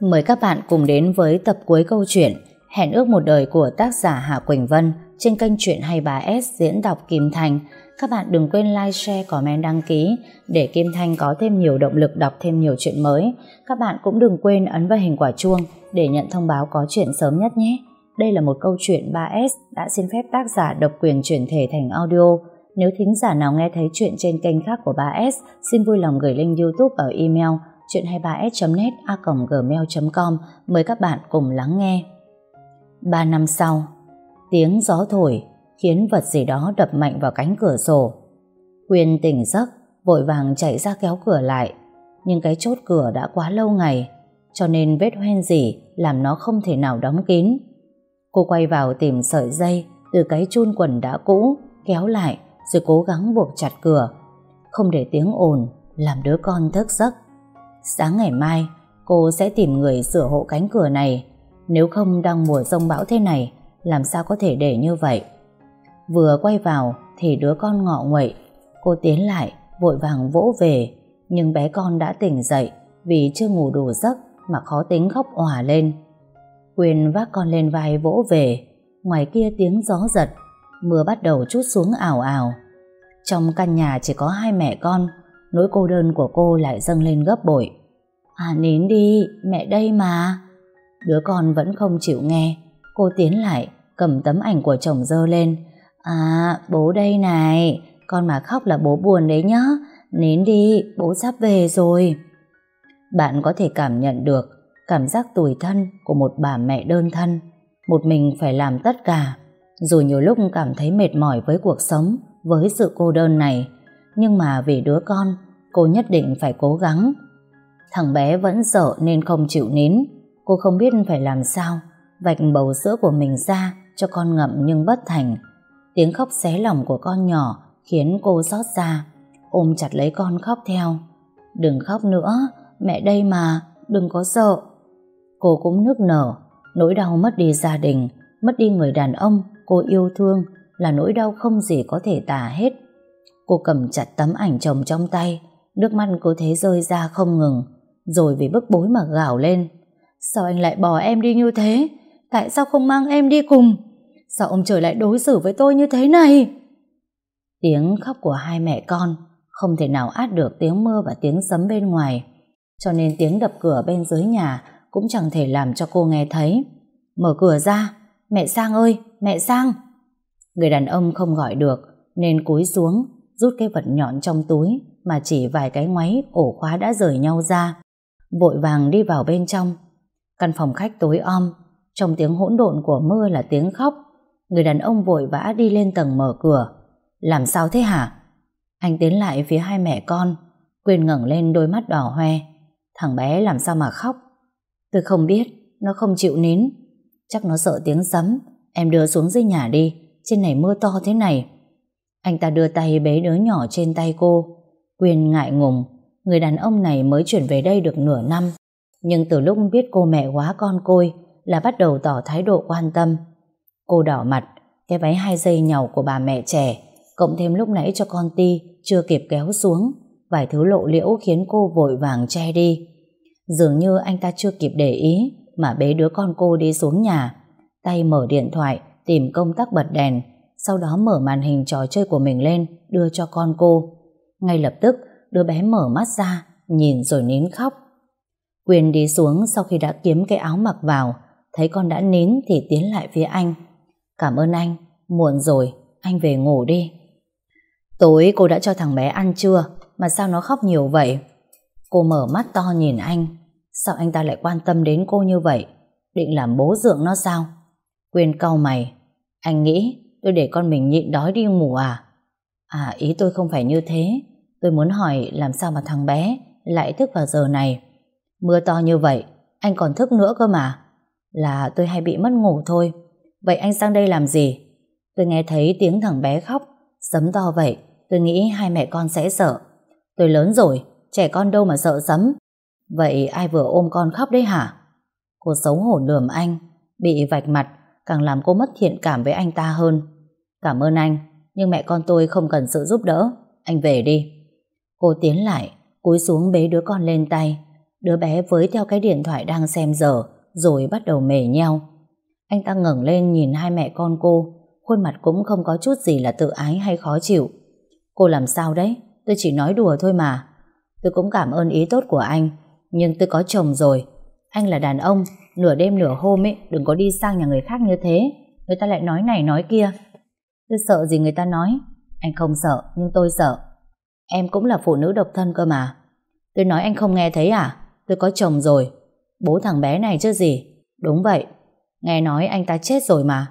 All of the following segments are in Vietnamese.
Mời các bạn cùng đến với tập cuối câu chuyện Hẹn ước một đời của tác giả Hà Quỳnh Vân trên kênh truyện 23S diễn đọc Kim Thành. Các bạn đừng quên like, share, comment, đăng ký để Kim Thanh có thêm nhiều động lực đọc thêm nhiều chuyện mới. Các bạn cũng đừng quên ấn vào hình quả chuông để nhận thông báo có chuyện sớm nhất nhé. Đây là một câu chuyện 3S đã xin phép tác giả độc quyền chuyển thể thành audio. Nếu thính giả nào nghe thấy chuyện trên kênh khác của 3S, xin vui lòng gửi link YouTube ở email chuyện23s.net a gmail.com mời các bạn cùng lắng nghe. Ba năm sau, tiếng gió thổi khiến vật gì đó đập mạnh vào cánh cửa sổ. Quyên tỉnh giấc, vội vàng chạy ra kéo cửa lại, nhưng cái chốt cửa đã quá lâu ngày, cho nên vết hoen gì làm nó không thể nào đóng kín. Cô quay vào tìm sợi dây từ cái chun quần đã cũ, kéo lại rồi cố gắng buộc chặt cửa, không để tiếng ồn làm đứa con thức giấc. Sáng ngày mai, cô sẽ tìm người sửa hộ cánh cửa này. Nếu không đang mùa rông bão thế này, làm sao có thể để như vậy? Vừa quay vào thì đứa con ngọ nguậy. Cô tiến lại, vội vàng vỗ về. Nhưng bé con đã tỉnh dậy vì chưa ngủ đủ giấc mà khó tính khóc òa lên. Quyền vác con lên vai vỗ về. Ngoài kia tiếng gió giật, mưa bắt đầu chút xuống ảo ảo. Trong căn nhà chỉ có hai mẹ con, nỗi cô đơn của cô lại dâng lên gấp bội. À nín đi, mẹ đây mà. Đứa con vẫn không chịu nghe. Cô tiến lại, cầm tấm ảnh của chồng dơ lên. À, bố đây này, con mà khóc là bố buồn đấy nhá. Nín đi, bố sắp về rồi. Bạn có thể cảm nhận được cảm giác tủi thân của một bà mẹ đơn thân. Một mình phải làm tất cả. Dù nhiều lúc cảm thấy mệt mỏi với cuộc sống, với sự cô đơn này. Nhưng mà vì đứa con, cô nhất định phải cố gắng. Thằng bé vẫn sợ nên không chịu nín. Cô không biết phải làm sao. Vạch bầu sữa của mình ra cho con ngậm nhưng bất thành. Tiếng khóc xé lòng của con nhỏ khiến cô xót xa. Ôm chặt lấy con khóc theo. Đừng khóc nữa, mẹ đây mà, đừng có sợ. Cô cũng nức nở, nỗi đau mất đi gia đình, mất đi người đàn ông cô yêu thương là nỗi đau không gì có thể tả hết. Cô cầm chặt tấm ảnh chồng trong tay, nước mắt cô thế rơi ra không ngừng, rồi vì bức bối mà gào lên. Sao anh lại bỏ em đi như thế? Tại sao không mang em đi cùng? Sao ông trời lại đối xử với tôi như thế này? Tiếng khóc của hai mẹ con không thể nào át được tiếng mưa và tiếng sấm bên ngoài, cho nên tiếng đập cửa bên dưới nhà cũng chẳng thể làm cho cô nghe thấy. Mở cửa ra, mẹ Sang ơi, mẹ Sang! Người đàn ông không gọi được, nên cúi xuống, rút cái vật nhọn trong túi mà chỉ vài cái ngoáy ổ khóa đã rời nhau ra. Vội vàng đi vào bên trong. Căn phòng khách tối om, trong tiếng hỗn độn của mưa là tiếng khóc. Người đàn ông vội vã đi lên tầng mở cửa. Làm sao thế hả? Anh tiến lại phía hai mẹ con, Quyên ngẩng lên đôi mắt đỏ hoe. Thằng bé làm sao mà khóc? Tôi không biết, nó không chịu nín. Chắc nó sợ tiếng sấm. Em đưa xuống dưới nhà đi, trên này mưa to thế này. Anh ta đưa tay bế đứa nhỏ trên tay cô. Quyên ngại ngùng, người đàn ông này mới chuyển về đây được nửa năm. Nhưng từ lúc biết cô mẹ quá con côi là bắt đầu tỏ thái độ quan tâm. Cô đỏ mặt, cái váy hai dây nhàu của bà mẹ trẻ, cộng thêm lúc nãy cho con ti chưa kịp kéo xuống, vài thứ lộ liễu khiến cô vội vàng che đi. Dường như anh ta chưa kịp để ý mà bế đứa con cô đi xuống nhà, tay mở điện thoại tìm công tắc bật đèn, sau đó mở màn hình trò chơi của mình lên đưa cho con cô. Ngay lập tức, đứa bé mở mắt ra, nhìn rồi nín khóc. Quyền đi xuống sau khi đã kiếm cái áo mặc vào, thấy con đã nín thì tiến lại phía anh. Cảm ơn anh, muộn rồi, anh về ngủ đi. Tối cô đã cho thằng bé ăn chưa, mà sao nó khóc nhiều vậy? Cô mở mắt to nhìn anh, sao anh ta lại quan tâm đến cô như vậy? Định làm bố dượng nó sao? Quyền cau mày, anh nghĩ tôi để con mình nhịn đói đi ngủ à? À ý tôi không phải như thế, tôi muốn hỏi làm sao mà thằng bé lại thức vào giờ này. Mưa to như vậy, anh còn thức nữa cơ mà. Là tôi hay bị mất ngủ thôi. Vậy anh sang đây làm gì? Tôi nghe thấy tiếng thằng bé khóc, sấm to vậy, tôi nghĩ hai mẹ con sẽ sợ. Tôi lớn rồi, trẻ con đâu mà sợ sấm. Vậy ai vừa ôm con khóc đấy hả? Cô xấu hổ lườm anh, bị vạch mặt, càng làm cô mất thiện cảm với anh ta hơn. Cảm ơn anh, nhưng mẹ con tôi không cần sự giúp đỡ. Anh về đi. Cô tiến lại, cúi xuống bế đứa con lên tay. Đứa bé với theo cái điện thoại đang xem giờ rồi bắt đầu mề nheo. Anh ta ngẩng lên nhìn hai mẹ con cô, khuôn mặt cũng không có chút gì là tự ái hay khó chịu. Cô làm sao đấy? Tôi chỉ nói đùa thôi mà. Tôi cũng cảm ơn ý tốt của anh, nhưng tôi có chồng rồi. Anh là đàn ông, nửa đêm nửa hôm ấy, đừng có đi sang nhà người khác như thế. Người ta lại nói này nói kia. Tôi sợ gì người ta nói. Anh không sợ, nhưng tôi sợ. Em cũng là phụ nữ độc thân cơ mà. Tôi nói anh không nghe thấy à? Tôi có chồng rồi. Bố thằng bé này chứ gì? Đúng vậy. Nghe nói anh ta chết rồi mà.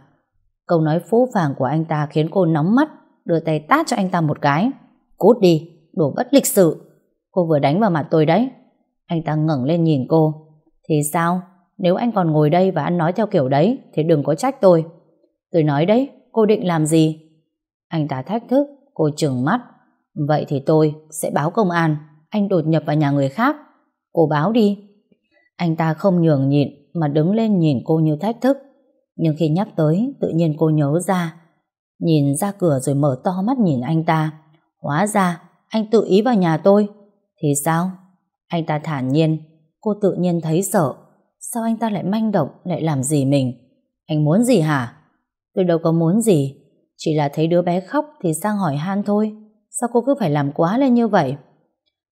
Câu nói phũ phàng của anh ta khiến cô nóng mắt, đưa tay tát cho anh ta một cái. Cút đi, đồ bất lịch sự. Cô vừa đánh vào mặt tôi đấy. Anh ta ngẩng lên nhìn cô. Thì sao? Nếu anh còn ngồi đây và ăn nói theo kiểu đấy, thì đừng có trách tôi. Tôi nói đấy, cô định làm gì? Anh ta thách thức, cô trừng mắt. Vậy thì tôi sẽ báo công an, anh đột nhập vào nhà người khác. Cô báo đi. Anh ta không nhường nhịn mà đứng lên nhìn cô như thách thức. Nhưng khi nhắc tới, tự nhiên cô nhớ ra. Nhìn ra cửa rồi mở to mắt nhìn anh ta. Hóa ra, anh tự ý vào nhà tôi. Thì sao? Anh ta thản nhiên. Cô tự nhiên thấy sợ. Sao anh ta lại manh động, lại làm gì mình? Anh muốn gì hả? Tôi đâu có muốn gì. Chỉ là thấy đứa bé khóc thì sang hỏi han thôi. Sao cô cứ phải làm quá lên như vậy?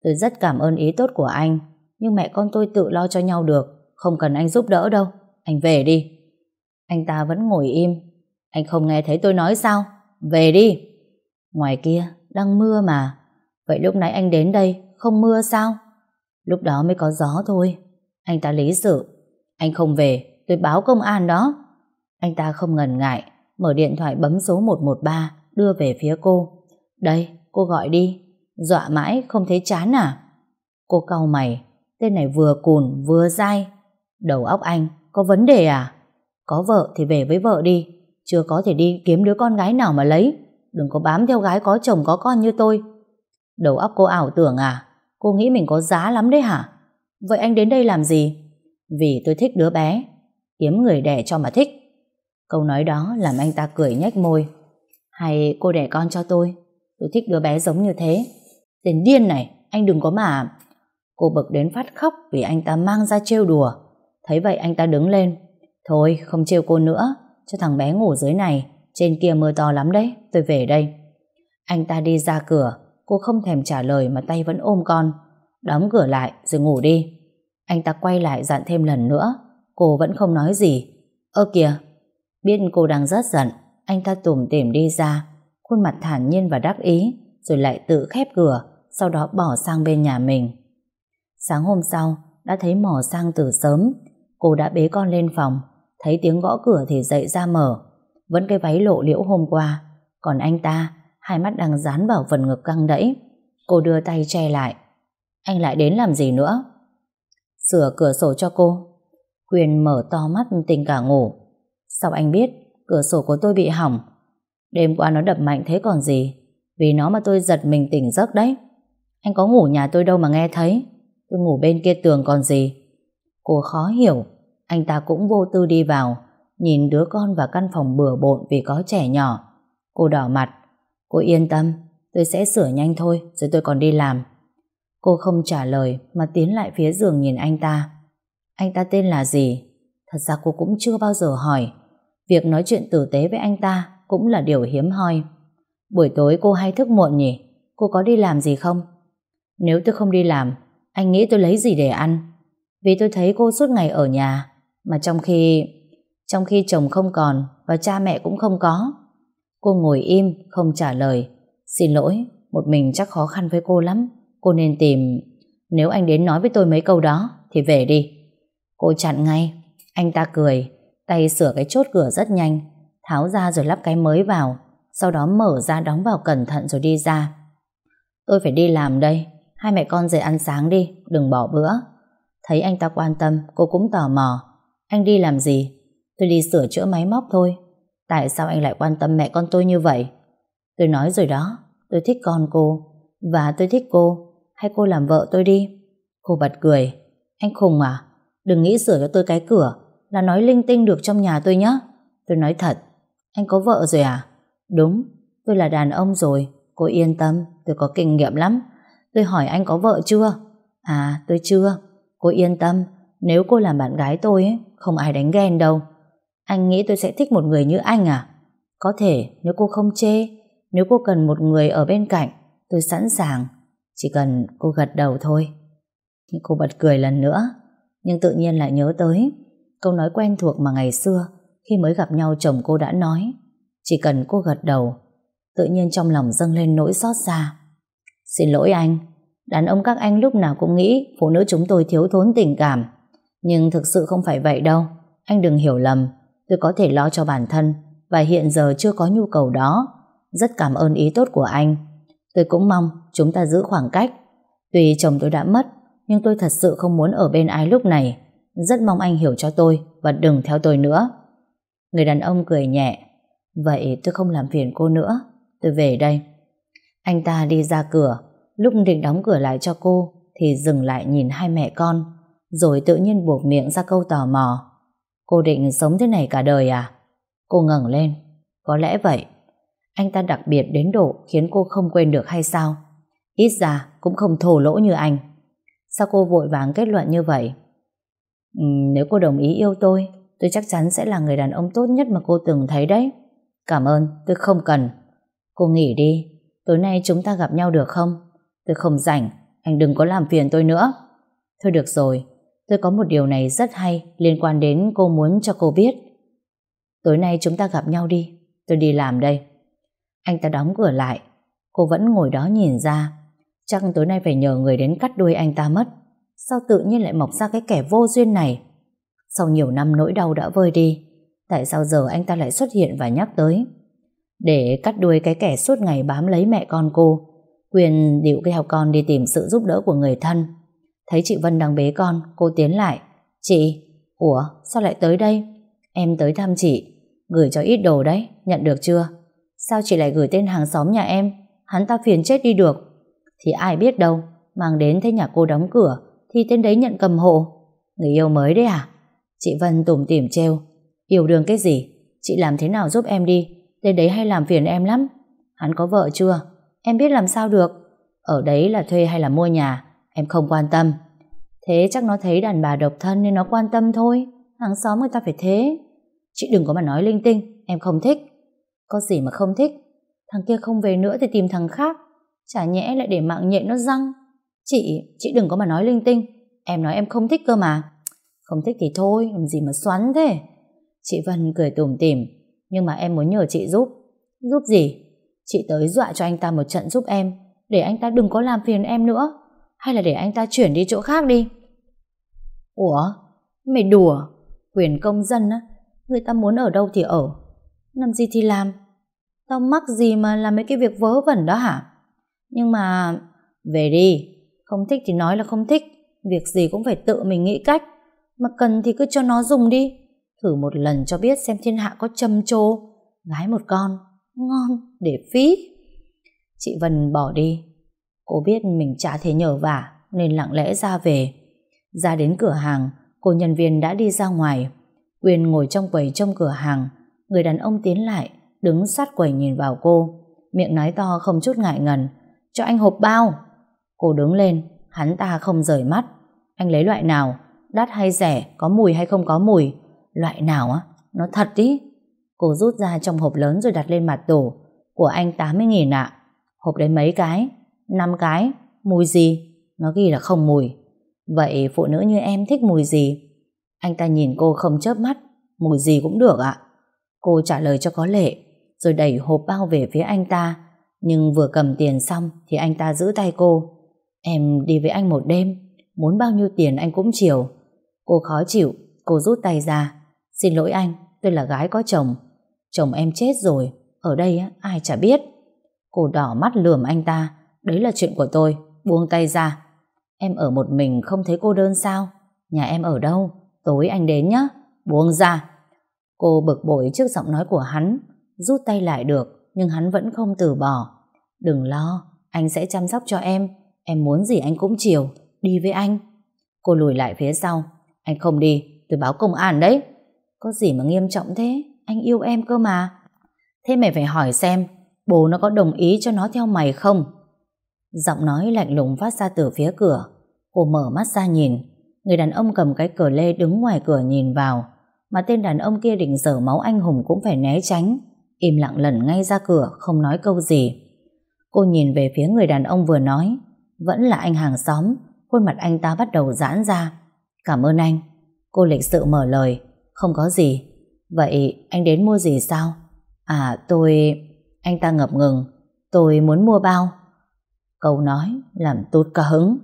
Tôi rất cảm ơn ý tốt của anh. Nhưng mẹ con tôi tự lo cho nhau được. Không cần anh giúp đỡ đâu. Anh về đi. Anh ta vẫn ngồi im. Anh không nghe thấy tôi nói sao? Về đi. Ngoài kia, đang mưa mà. Vậy lúc nãy anh đến đây, không mưa sao? Lúc đó mới có gió thôi. Anh ta lý sự. Anh không về, tôi báo công an đó. Anh ta không ngần ngại, mở điện thoại bấm số 113, đưa về phía cô. Đây, cô gọi đi. Dọa mãi, không thấy chán à? Cô cau mày, tên này vừa cùn vừa dai. Đầu óc anh, có vấn đề à? Có vợ thì về với vợ đi, chưa có thể đi kiếm đứa con gái nào mà lấy. Đừng có bám theo gái có chồng có con như tôi. Đầu óc cô ảo tưởng à? Cô nghĩ mình có giá lắm đấy hả? Vậy anh đến đây làm gì? Vì tôi thích đứa bé. Kiếm người đẻ cho mà thích. Câu nói đó làm anh ta cười nhếch môi. Hay cô đẻ con cho tôi? Tôi thích đứa bé giống như thế. Tên điên này, anh đừng có mà... Cô bực đến phát khóc vì anh ta mang ra trêu đùa. Thấy vậy anh ta đứng lên. Thôi, không trêu cô nữa. Cho thằng bé ngủ dưới này. Trên kia mưa to lắm đấy. Tôi về đây. Anh ta đi ra cửa. Cô không thèm trả lời mà tay vẫn ôm con. Đóng cửa lại rồi ngủ đi. Anh ta quay lại dặn thêm lần nữa. Cô vẫn không nói gì. Ơ kìa, biết cô đang rất giận. Anh ta tủm tỉm đi ra. Khuôn mặt thản nhiên và đắc ý. Rồi lại tự khép cửa. Sau đó bỏ sang bên nhà mình. Sáng hôm sau, đã thấy mỏ sang từ sớm. Cô đã bế con lên phòng. Thấy tiếng gõ cửa thì dậy ra mở. Vẫn cái váy lộ liễu hôm qua. Còn anh ta, hai mắt đang dán vào phần ngực căng đẫy. Cô đưa tay che lại. Anh lại đến làm gì nữa? Sửa cửa sổ cho cô. Quyền mở to mắt tình cả ngủ. Sao anh biết cửa sổ của tôi bị hỏng? Đêm qua nó đập mạnh thế còn gì? Vì nó mà tôi giật mình tỉnh giấc đấy. Anh có ngủ nhà tôi đâu mà nghe thấy. Tôi ngủ bên kia tường còn gì. Cô khó hiểu. Anh ta cũng vô tư đi vào. Nhìn đứa con và căn phòng bừa bộn vì có trẻ nhỏ. Cô đỏ mặt. Cô yên tâm. Tôi sẽ sửa nhanh thôi, rồi tôi còn đi làm. Cô không trả lời mà tiến lại phía giường nhìn anh ta. Anh ta tên là gì? Thật ra cô cũng chưa bao giờ hỏi. Việc nói chuyện tử tế với anh ta cũng là điều hiếm hoi. Buổi tối cô hay thức muộn nhỉ? Cô có đi làm gì không? Nếu tôi không đi làm, anh nghĩ tôi lấy gì để ăn? Vì tôi thấy cô suốt ngày ở nhà, mà trong khi... Trong khi chồng không còn và cha mẹ cũng không có. Cô ngồi im, không trả lời. Xin lỗi, một mình chắc khó khăn với cô lắm. Cô nên tìm... Nếu anh đến nói với tôi mấy câu đó, thì về đi. Cô chặn ngay. Anh ta cười, tay sửa cái chốt cửa rất nhanh, tháo ra rồi lắp cái mới vào, sau đó mở ra đóng vào cẩn thận rồi đi ra. Tôi phải đi làm đây, hai mẹ con dậy ăn sáng đi, đừng bỏ bữa. Thấy anh ta quan tâm, cô cũng tò mò. Anh đi làm gì? Tôi đi sửa chữa máy móc thôi. Tại sao anh lại quan tâm mẹ con tôi như vậy? Tôi nói rồi đó, tôi thích con cô, và tôi thích cô, hay cô làm vợ tôi đi. Cô bật cười. Anh khùng à? Đừng nghĩ sửa cho tôi cái cửa là nói linh tinh được trong nhà tôi nhé. Tôi nói thật. Anh có vợ rồi à? Đúng, tôi là đàn ông rồi. Cô yên tâm, tôi có kinh nghiệm lắm. Tôi hỏi anh có vợ chưa? À, tôi chưa. Cô yên tâm, nếu cô làm bạn gái tôi ấy, không ai đánh ghen đâu. Anh nghĩ tôi sẽ thích một người như anh à? Có thể nếu cô không chê, nếu cô cần một người ở bên cạnh, tôi sẵn sàng. Chỉ cần cô gật đầu thôi. Cô bật cười lần nữa, nhưng tự nhiên lại nhớ tới câu nói quen thuộc mà ngày xưa khi mới gặp nhau chồng cô đã nói. Chỉ cần cô gật đầu, tự nhiên trong lòng dâng lên nỗi xót xa. Xin lỗi anh, đàn ông các anh lúc nào cũng nghĩ phụ nữ chúng tôi thiếu thốn tình cảm. Nhưng thực sự không phải vậy đâu. Anh đừng hiểu lầm, tôi có thể lo cho bản thân và hiện giờ chưa có nhu cầu đó. Rất cảm ơn ý tốt của anh. Tôi cũng mong chúng ta giữ khoảng cách. Tuy chồng tôi đã mất, nhưng tôi thật sự không muốn ở bên ai lúc này. Rất mong anh hiểu cho tôi và đừng theo tôi nữa. Người đàn ông cười nhẹ. Vậy tôi không làm phiền cô nữa. Tôi về đây. Anh ta đi ra cửa, lúc định đóng cửa lại cho cô thì dừng lại nhìn hai mẹ con, rồi tự nhiên buộc miệng ra câu tò mò. Cô định sống thế này cả đời à? Cô ngẩng lên. Có lẽ vậy. Anh ta đặc biệt đến độ khiến cô không quên được hay sao? Ít ra cũng không thổ lỗ như anh. Sao cô vội vàng kết luận như vậy? Ừ, nếu cô đồng ý yêu tôi, tôi chắc chắn sẽ là người đàn ông tốt nhất mà cô từng thấy đấy. Cảm ơn, tôi không cần. Cô nghỉ đi, tối nay chúng ta gặp nhau được không? Tôi không rảnh, anh đừng có làm phiền tôi nữa. Thôi được rồi, tôi có một điều này rất hay liên quan đến cô muốn cho cô biết. Tối nay chúng ta gặp nhau đi, tôi đi làm đây. Anh ta đóng cửa lại, cô vẫn ngồi đó nhìn ra. Chắc tối nay phải nhờ người đến cắt đuôi anh ta mất. Sao tự nhiên lại mọc ra cái kẻ vô duyên này? Sau nhiều năm nỗi đau đã vơi đi, tại sao giờ anh ta lại xuất hiện và nhắc tới? Để cắt đuôi cái kẻ suốt ngày bám lấy mẹ con cô, Quyền điệu cái học con đi tìm sự giúp đỡ của người thân. Thấy chị Vân đang bế con, cô tiến lại. Chị, ủa, sao lại tới đây? Em tới thăm chị, gửi cho ít đồ đấy, nhận được chưa? Sao chị lại gửi tên hàng xóm nhà em? Hắn ta phiền chết đi được. Thì ai biết đâu, mang đến thấy nhà cô đóng cửa, thì tên đấy nhận cầm hộ. Người yêu mới đấy à? Chị Vân tủm tỉm trêu. Yêu đương cái gì? Chị làm thế nào giúp em đi? Tên đấy hay làm phiền em lắm. Hắn có vợ chưa? Em biết làm sao được. Ở đấy là thuê hay là mua nhà, em không quan tâm. Thế chắc nó thấy đàn bà độc thân nên nó quan tâm thôi. Hàng xóm người ta phải thế. Chị đừng có mà nói linh tinh, em không thích. Có gì mà không thích. Thằng kia không về nữa thì tìm thằng khác. Chả nhẽ lại để mạng nhện nó răng. Chị, chị đừng có mà nói linh tinh. Em nói em không thích cơ mà. Không thích thì thôi, làm gì mà xoắn thế. Chị Vân cười tủm tỉm, nhưng mà em muốn nhờ chị giúp. Giúp gì? Chị tới dọa cho anh ta một trận giúp em, để anh ta đừng có làm phiền em nữa. Hay là để anh ta chuyển đi chỗ khác đi. Ủa? Mày đùa? Quyền công dân á, người ta muốn ở đâu thì ở. Làm gì thì làm. Tao mắc gì mà làm mấy cái việc vớ vẩn đó hả? Nhưng mà... Về đi. Không thích thì nói là không thích. Việc gì cũng phải tự mình nghĩ cách. Mà cần thì cứ cho nó dùng đi. Thử một lần cho biết xem thiên hạ có châm trô Gái một con. Ngon. Để phí. Chị Vân bỏ đi. Cô biết mình chả thể nhờ vả nên lặng lẽ ra về. Ra đến cửa hàng, cô nhân viên đã đi ra ngoài. Quyên ngồi trong quầy trong cửa hàng. Người đàn ông tiến lại, đứng sát quầy nhìn vào cô. Miệng nói to không chút ngại ngần. Cho anh hộp bao. Cô đứng lên, hắn ta không rời mắt. Anh lấy loại nào? Đắt hay rẻ? Có mùi hay không có mùi? Loại nào á? Nó thật ý. Cô rút ra trong hộp lớn rồi đặt lên mặt tủ. Của anh 80.000 ạ. Hộp đấy mấy cái? 5 cái. Mùi gì? Nó ghi là không mùi. Vậy phụ nữ như em thích mùi gì? Anh ta nhìn cô không chớp mắt. Mùi gì cũng được ạ. Cô trả lời cho có lệ, rồi đẩy hộp bao về phía anh ta. Nhưng vừa cầm tiền xong thì anh ta giữ tay cô. Em đi với anh một đêm, muốn bao nhiêu tiền anh cũng chiều. Cô khó chịu, cô rút tay ra. Xin lỗi anh, tôi là gái có chồng. Chồng em chết rồi, ở đây ai chả biết. Cô đỏ mắt lườm anh ta, đấy là chuyện của tôi, buông tay ra. Em ở một mình không thấy cô đơn sao? Nhà em ở đâu? Tối anh đến nhé, buông ra. Cô bực bội trước giọng nói của hắn, rút tay lại được, nhưng hắn vẫn không từ bỏ. Đừng lo, anh sẽ chăm sóc cho em, em muốn gì anh cũng chiều, đi với anh. Cô lùi lại phía sau, anh không đi, tôi báo công an đấy. Có gì mà nghiêm trọng thế, anh yêu em cơ mà. Thế mày phải hỏi xem, bố nó có đồng ý cho nó theo mày không? Giọng nói lạnh lùng phát ra từ phía cửa. Cô mở mắt ra nhìn. người đàn ông cầm cái cờ lê đứng ngoài cửa nhìn vào, mà tên đàn ông kia định dở máu anh hùng cũng phải né tránh, im lặng lẩn ngay ra cửa, không nói câu gì. Cô nhìn về phía người đàn ông vừa nói, vẫn là anh hàng xóm, khuôn mặt anh ta bắt đầu giãn ra. Cảm ơn anh. Cô lịch sự mở lời, không có gì. Vậy anh đến mua gì sao? À tôi... Anh ta ngập ngừng, tôi muốn mua bao. Câu nói làm tốt cả hứng.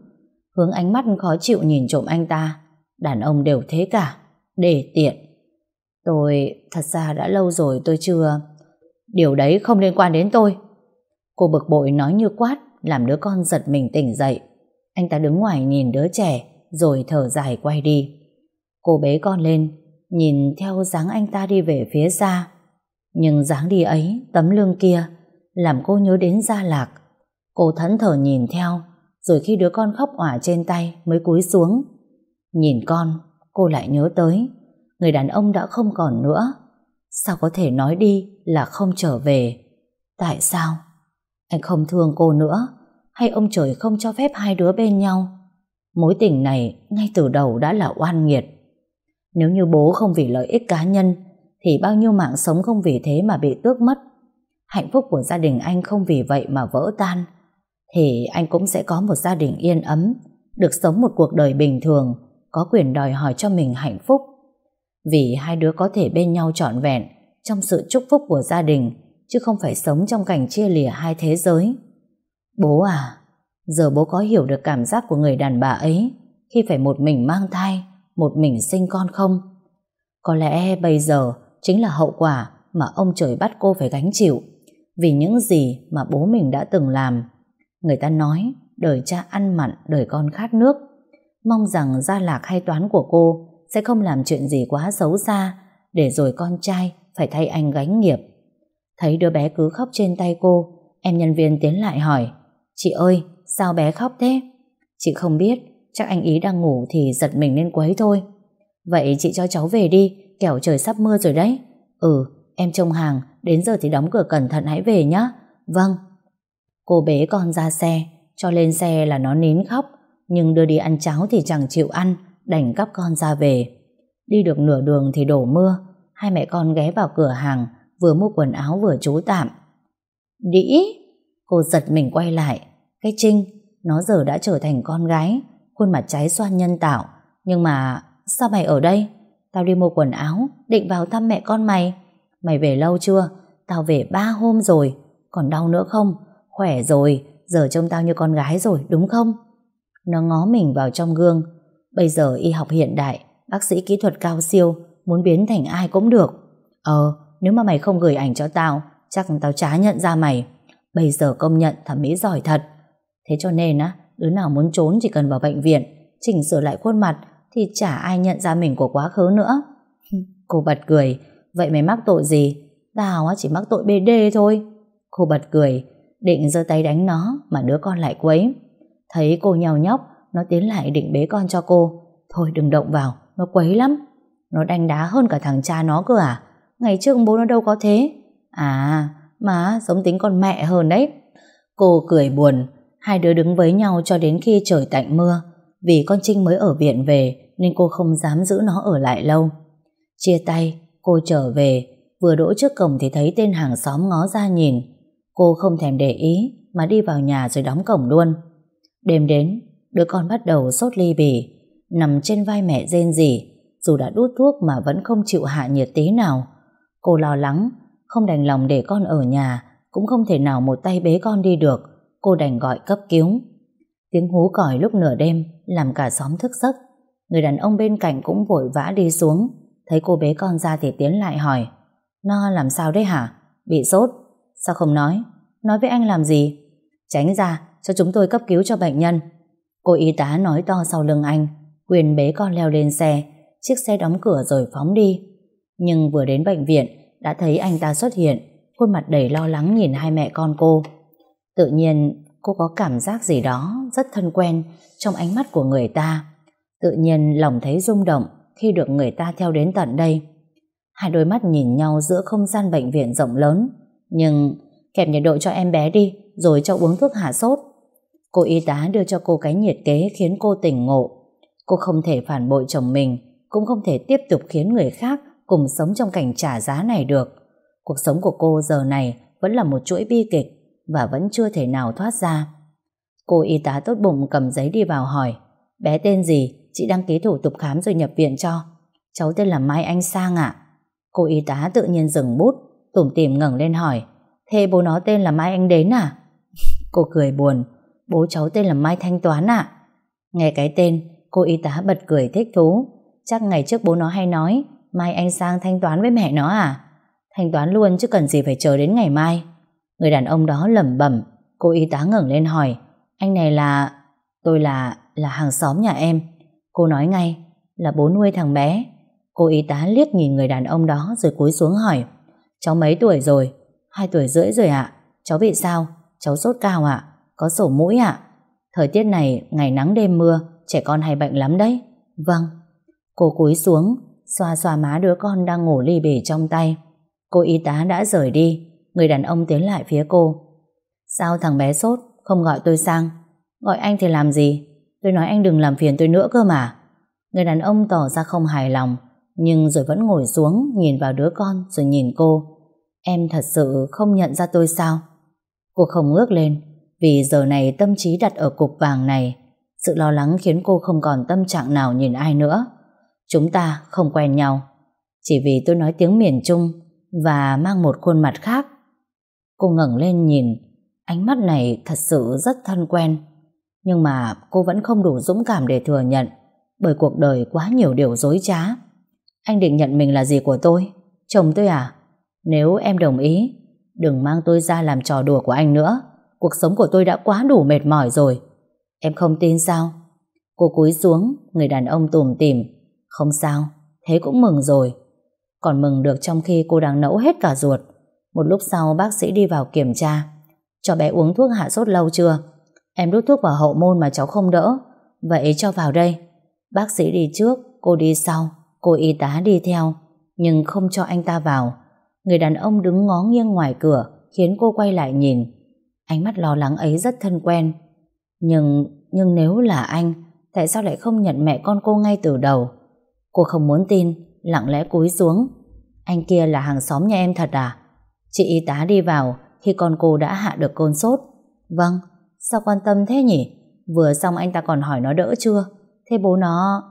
Hướng ánh mắt khó chịu nhìn trộm anh ta. Đàn ông đều thế cả. Để tiện. Tôi thật ra đã lâu rồi tôi chưa... Điều đấy không liên quan đến tôi. Cô bực bội nói như quát, làm đứa con giật mình tỉnh dậy. Anh ta đứng ngoài nhìn đứa trẻ, rồi thở dài quay đi. Cô bế con lên, nhìn theo dáng anh ta đi về phía xa. Nhưng dáng đi ấy, tấm lưng kia, làm cô nhớ đến Gia Lạc. Cô thẫn thờ nhìn theo, rồi khi đứa con khóc òa trên tay mới cúi xuống. Nhìn con, cô lại nhớ tới, người đàn ông đã không còn nữa. Sao có thể nói đi là không trở về? Tại sao? Anh không thương cô nữa, hay ông trời không cho phép hai đứa bên nhau? Mối tình này ngay từ đầu đã là oan nghiệt. Nếu như bố không vì lợi ích cá nhân, thì bao nhiêu mạng sống không vì thế mà bị tước mất. Hạnh phúc của gia đình anh không vì vậy mà vỡ tan thì anh cũng sẽ có một gia đình yên ấm, được sống một cuộc đời bình thường, có quyền đòi hỏi cho mình hạnh phúc. Vì hai đứa có thể bên nhau trọn vẹn trong sự chúc phúc của gia đình, chứ không phải sống trong cảnh chia lìa hai thế giới. Bố à, giờ bố có hiểu được cảm giác của người đàn bà ấy khi phải một mình mang thai, một mình sinh con không? Có lẽ bây giờ chính là hậu quả mà ông trời bắt cô phải gánh chịu vì những gì mà bố mình đã từng làm. Người ta nói đời cha ăn mặn, đời con khát nước. Mong rằng gia lạc hay toán của cô sẽ không làm chuyện gì quá xấu xa để rồi con trai phải thay anh gánh nghiệp. Thấy đứa bé cứ khóc trên tay cô, em nhân viên tiến lại hỏi Chị ơi, sao bé khóc thế? Chị không biết, chắc anh ý đang ngủ thì giật mình nên quấy thôi. Vậy chị cho cháu về đi, kẻo trời sắp mưa rồi đấy. Ừ, em trông hàng, đến giờ thì đóng cửa cẩn thận hãy về nhé. Vâng. Cô bế con ra xe, cho lên xe là nó nín khóc, nhưng đưa đi ăn cháo thì chẳng chịu ăn, đành cắp con ra về. Đi được nửa đường thì đổ mưa, hai mẹ con ghé vào cửa hàng, vừa mua quần áo vừa trú tạm. Đĩ! Cô giật mình quay lại. Cái Trinh, nó giờ đã trở thành con gái, khuôn mặt trái xoan nhân tạo. Nhưng mà, sao mày ở đây? Tao đi mua quần áo, định vào thăm mẹ con mày. Mày về lâu chưa? Tao về ba hôm rồi. Còn đau nữa không? Khỏe rồi, giờ trông tao như con gái rồi, đúng không? Nó ngó mình vào trong gương. Bây giờ y học hiện đại, bác sĩ kỹ thuật cao siêu, muốn biến thành ai cũng được. Ờ, nếu mà mày không gửi ảnh cho tao, chắc tao chả nhận ra mày. Bây giờ công nhận thẩm mỹ giỏi thật. Thế cho nên á, đứa nào muốn trốn chỉ cần vào bệnh viện, chỉnh sửa lại khuôn mặt thì chả ai nhận ra mình của quá khứ nữa. Cô bật cười, vậy mày mắc tội gì? Tao chỉ mắc tội BD thôi. Cô bật cười, định giơ tay đánh nó mà đứa con lại quấy. Thấy cô nhào nhóc, nó tiến lại định bế con cho cô. Thôi đừng động vào, nó quấy lắm. Nó đánh đá hơn cả thằng cha nó cơ à? Ngày trước bố nó đâu có thế. À, má giống tính con mẹ hơn đấy. Cô cười buồn, hai đứa đứng với nhau cho đến khi trời tạnh mưa. Vì con Trinh mới ở viện về nên cô không dám giữ nó ở lại lâu. Chia tay, cô trở về, vừa đỗ trước cổng thì thấy tên hàng xóm ngó ra nhìn. Cô không thèm để ý mà đi vào nhà rồi đóng cổng luôn. Đêm đến, đứa con bắt đầu sốt ly bì, nằm trên vai mẹ rên rỉ, dù đã đút thuốc mà vẫn không chịu hạ nhiệt tí nào. Cô lo lắng, không đành lòng để con ở nhà, cũng không thể nào một tay bế con đi được, cô đành gọi cấp cứu. Tiếng hú còi lúc nửa đêm làm cả xóm thức giấc. Người đàn ông bên cạnh cũng vội vã đi xuống, thấy cô bế con ra thì tiến lại hỏi, nó làm sao đấy hả? Bị sốt? Sao không nói? Nói với anh làm gì? Tránh ra, cho chúng tôi cấp cứu cho bệnh nhân. Cô y tá nói to sau lưng anh, quyền bế con leo lên xe, chiếc xe đóng cửa rồi phóng đi. Nhưng vừa đến bệnh viện, đã thấy anh ta xuất hiện, khuôn mặt đầy lo lắng nhìn hai mẹ con cô. Tự nhiên, cô có cảm giác gì đó rất thân quen trong ánh mắt của người ta. Tự nhiên lòng thấy rung động khi được người ta theo đến tận đây. Hai đôi mắt nhìn nhau giữa không gian bệnh viện rộng lớn. Nhưng kẹp nhiệt độ cho em bé đi, rồi cho uống thuốc hạ sốt. Cô y tá đưa cho cô cái nhiệt kế khiến cô tỉnh ngộ. Cô không thể phản bội chồng mình, cũng không thể tiếp tục khiến người khác cùng sống trong cảnh trả giá này được. Cuộc sống của cô giờ này vẫn là một chuỗi bi kịch và vẫn chưa thể nào thoát ra. Cô y tá tốt bụng cầm giấy đi vào hỏi, Bé tên gì? Chị đăng ký thủ tục khám rồi nhập viện cho. Cháu tên là Mai Anh Sang ạ. Cô y tá tự nhiên dừng bút, tủm tỉm ngẩng lên hỏi, Thế bố nó tên là Mai Anh Đến à? cô cười buồn, Bố cháu tên là Mai Thanh Toán ạ. Nghe cái tên, Cô y tá bật cười thích thú, Chắc ngày trước bố nó hay nói, Mai anh sang thanh toán với mẹ nó à Thanh toán luôn chứ cần gì phải chờ đến ngày mai Người đàn ông đó lẩm bẩm. Cô y tá ngẩng lên hỏi, Anh này là... Tôi là... là hàng xóm nhà em. Cô nói ngay, Là bố nuôi thằng bé. Cô y tá liếc nhìn người đàn ông đó rồi cúi xuống hỏi, Cháu mấy tuổi rồi? Hai tuổi rưỡi rồi ạ. Cháu bị sao? Cháu sốt cao ạ, Có sổ mũi ạ. Thời tiết này, ngày nắng đêm mưa, Trẻ con hay bệnh lắm đấy. Vâng. Cô cúi xuống, Xoa xoa má đứa con đang ngủ ly bể trong tay. Cô y tá đã rời đi. Người đàn ông tiến lại phía cô Sao thằng bé sốt, Không gọi tôi sang Gọi anh thì làm gì Tôi nói anh đừng làm phiền tôi nữa cơ mà Người đàn ông tỏ ra không hài lòng, Nhưng rồi vẫn ngồi xuống, Nhìn vào đứa con rồi nhìn cô Em thật sự không nhận ra tôi sao Cô không ngước lên, Vì giờ này tâm trí đặt ở cục vàng này sự lo lắng khiến cô không còn tâm trạng nào nhìn ai nữa. Chúng ta không quen nhau. Chỉ vì tôi nói tiếng miền Trung và mang một khuôn mặt khác. Cô ngẩng lên nhìn, ánh mắt này thật sự rất thân quen. Nhưng mà cô vẫn không đủ dũng cảm để thừa nhận bởi cuộc đời quá nhiều điều dối trá. Anh định nhận mình là gì của tôi? Chồng tôi à? Nếu em đồng ý, đừng mang tôi ra làm trò đùa của anh nữa. Cuộc sống của tôi đã quá đủ mệt mỏi rồi. Em không tin sao? Cô cúi xuống, người đàn ông tùm tìm. Không sao, thế cũng mừng rồi. Còn mừng được trong khi cô đang nẫu hết cả ruột. Một lúc sau bác sĩ đi vào kiểm tra. Cho bé uống thuốc hạ sốt lâu chưa? Em đút thuốc vào hậu môn mà cháu không đỡ. Vậy cho vào đây. Bác sĩ đi trước, cô đi sau. Cô y tá đi theo. Nhưng không cho anh ta vào. Người đàn ông đứng ngó nghiêng ngoài cửa khiến cô quay lại nhìn. Ánh mắt lo lắng ấy rất thân quen. Nhưng, nhưng nếu là anh, tại sao lại không nhận mẹ con cô ngay từ đầu? Cô không muốn tin, lặng lẽ cúi xuống. Anh kia là hàng xóm nhà em thật à? Chị y tá đi vào khi con cô đã hạ được cơn sốt. Vâng, sao quan tâm thế nhỉ? Vừa xong anh ta còn hỏi nó đỡ chưa? Thế bố nó...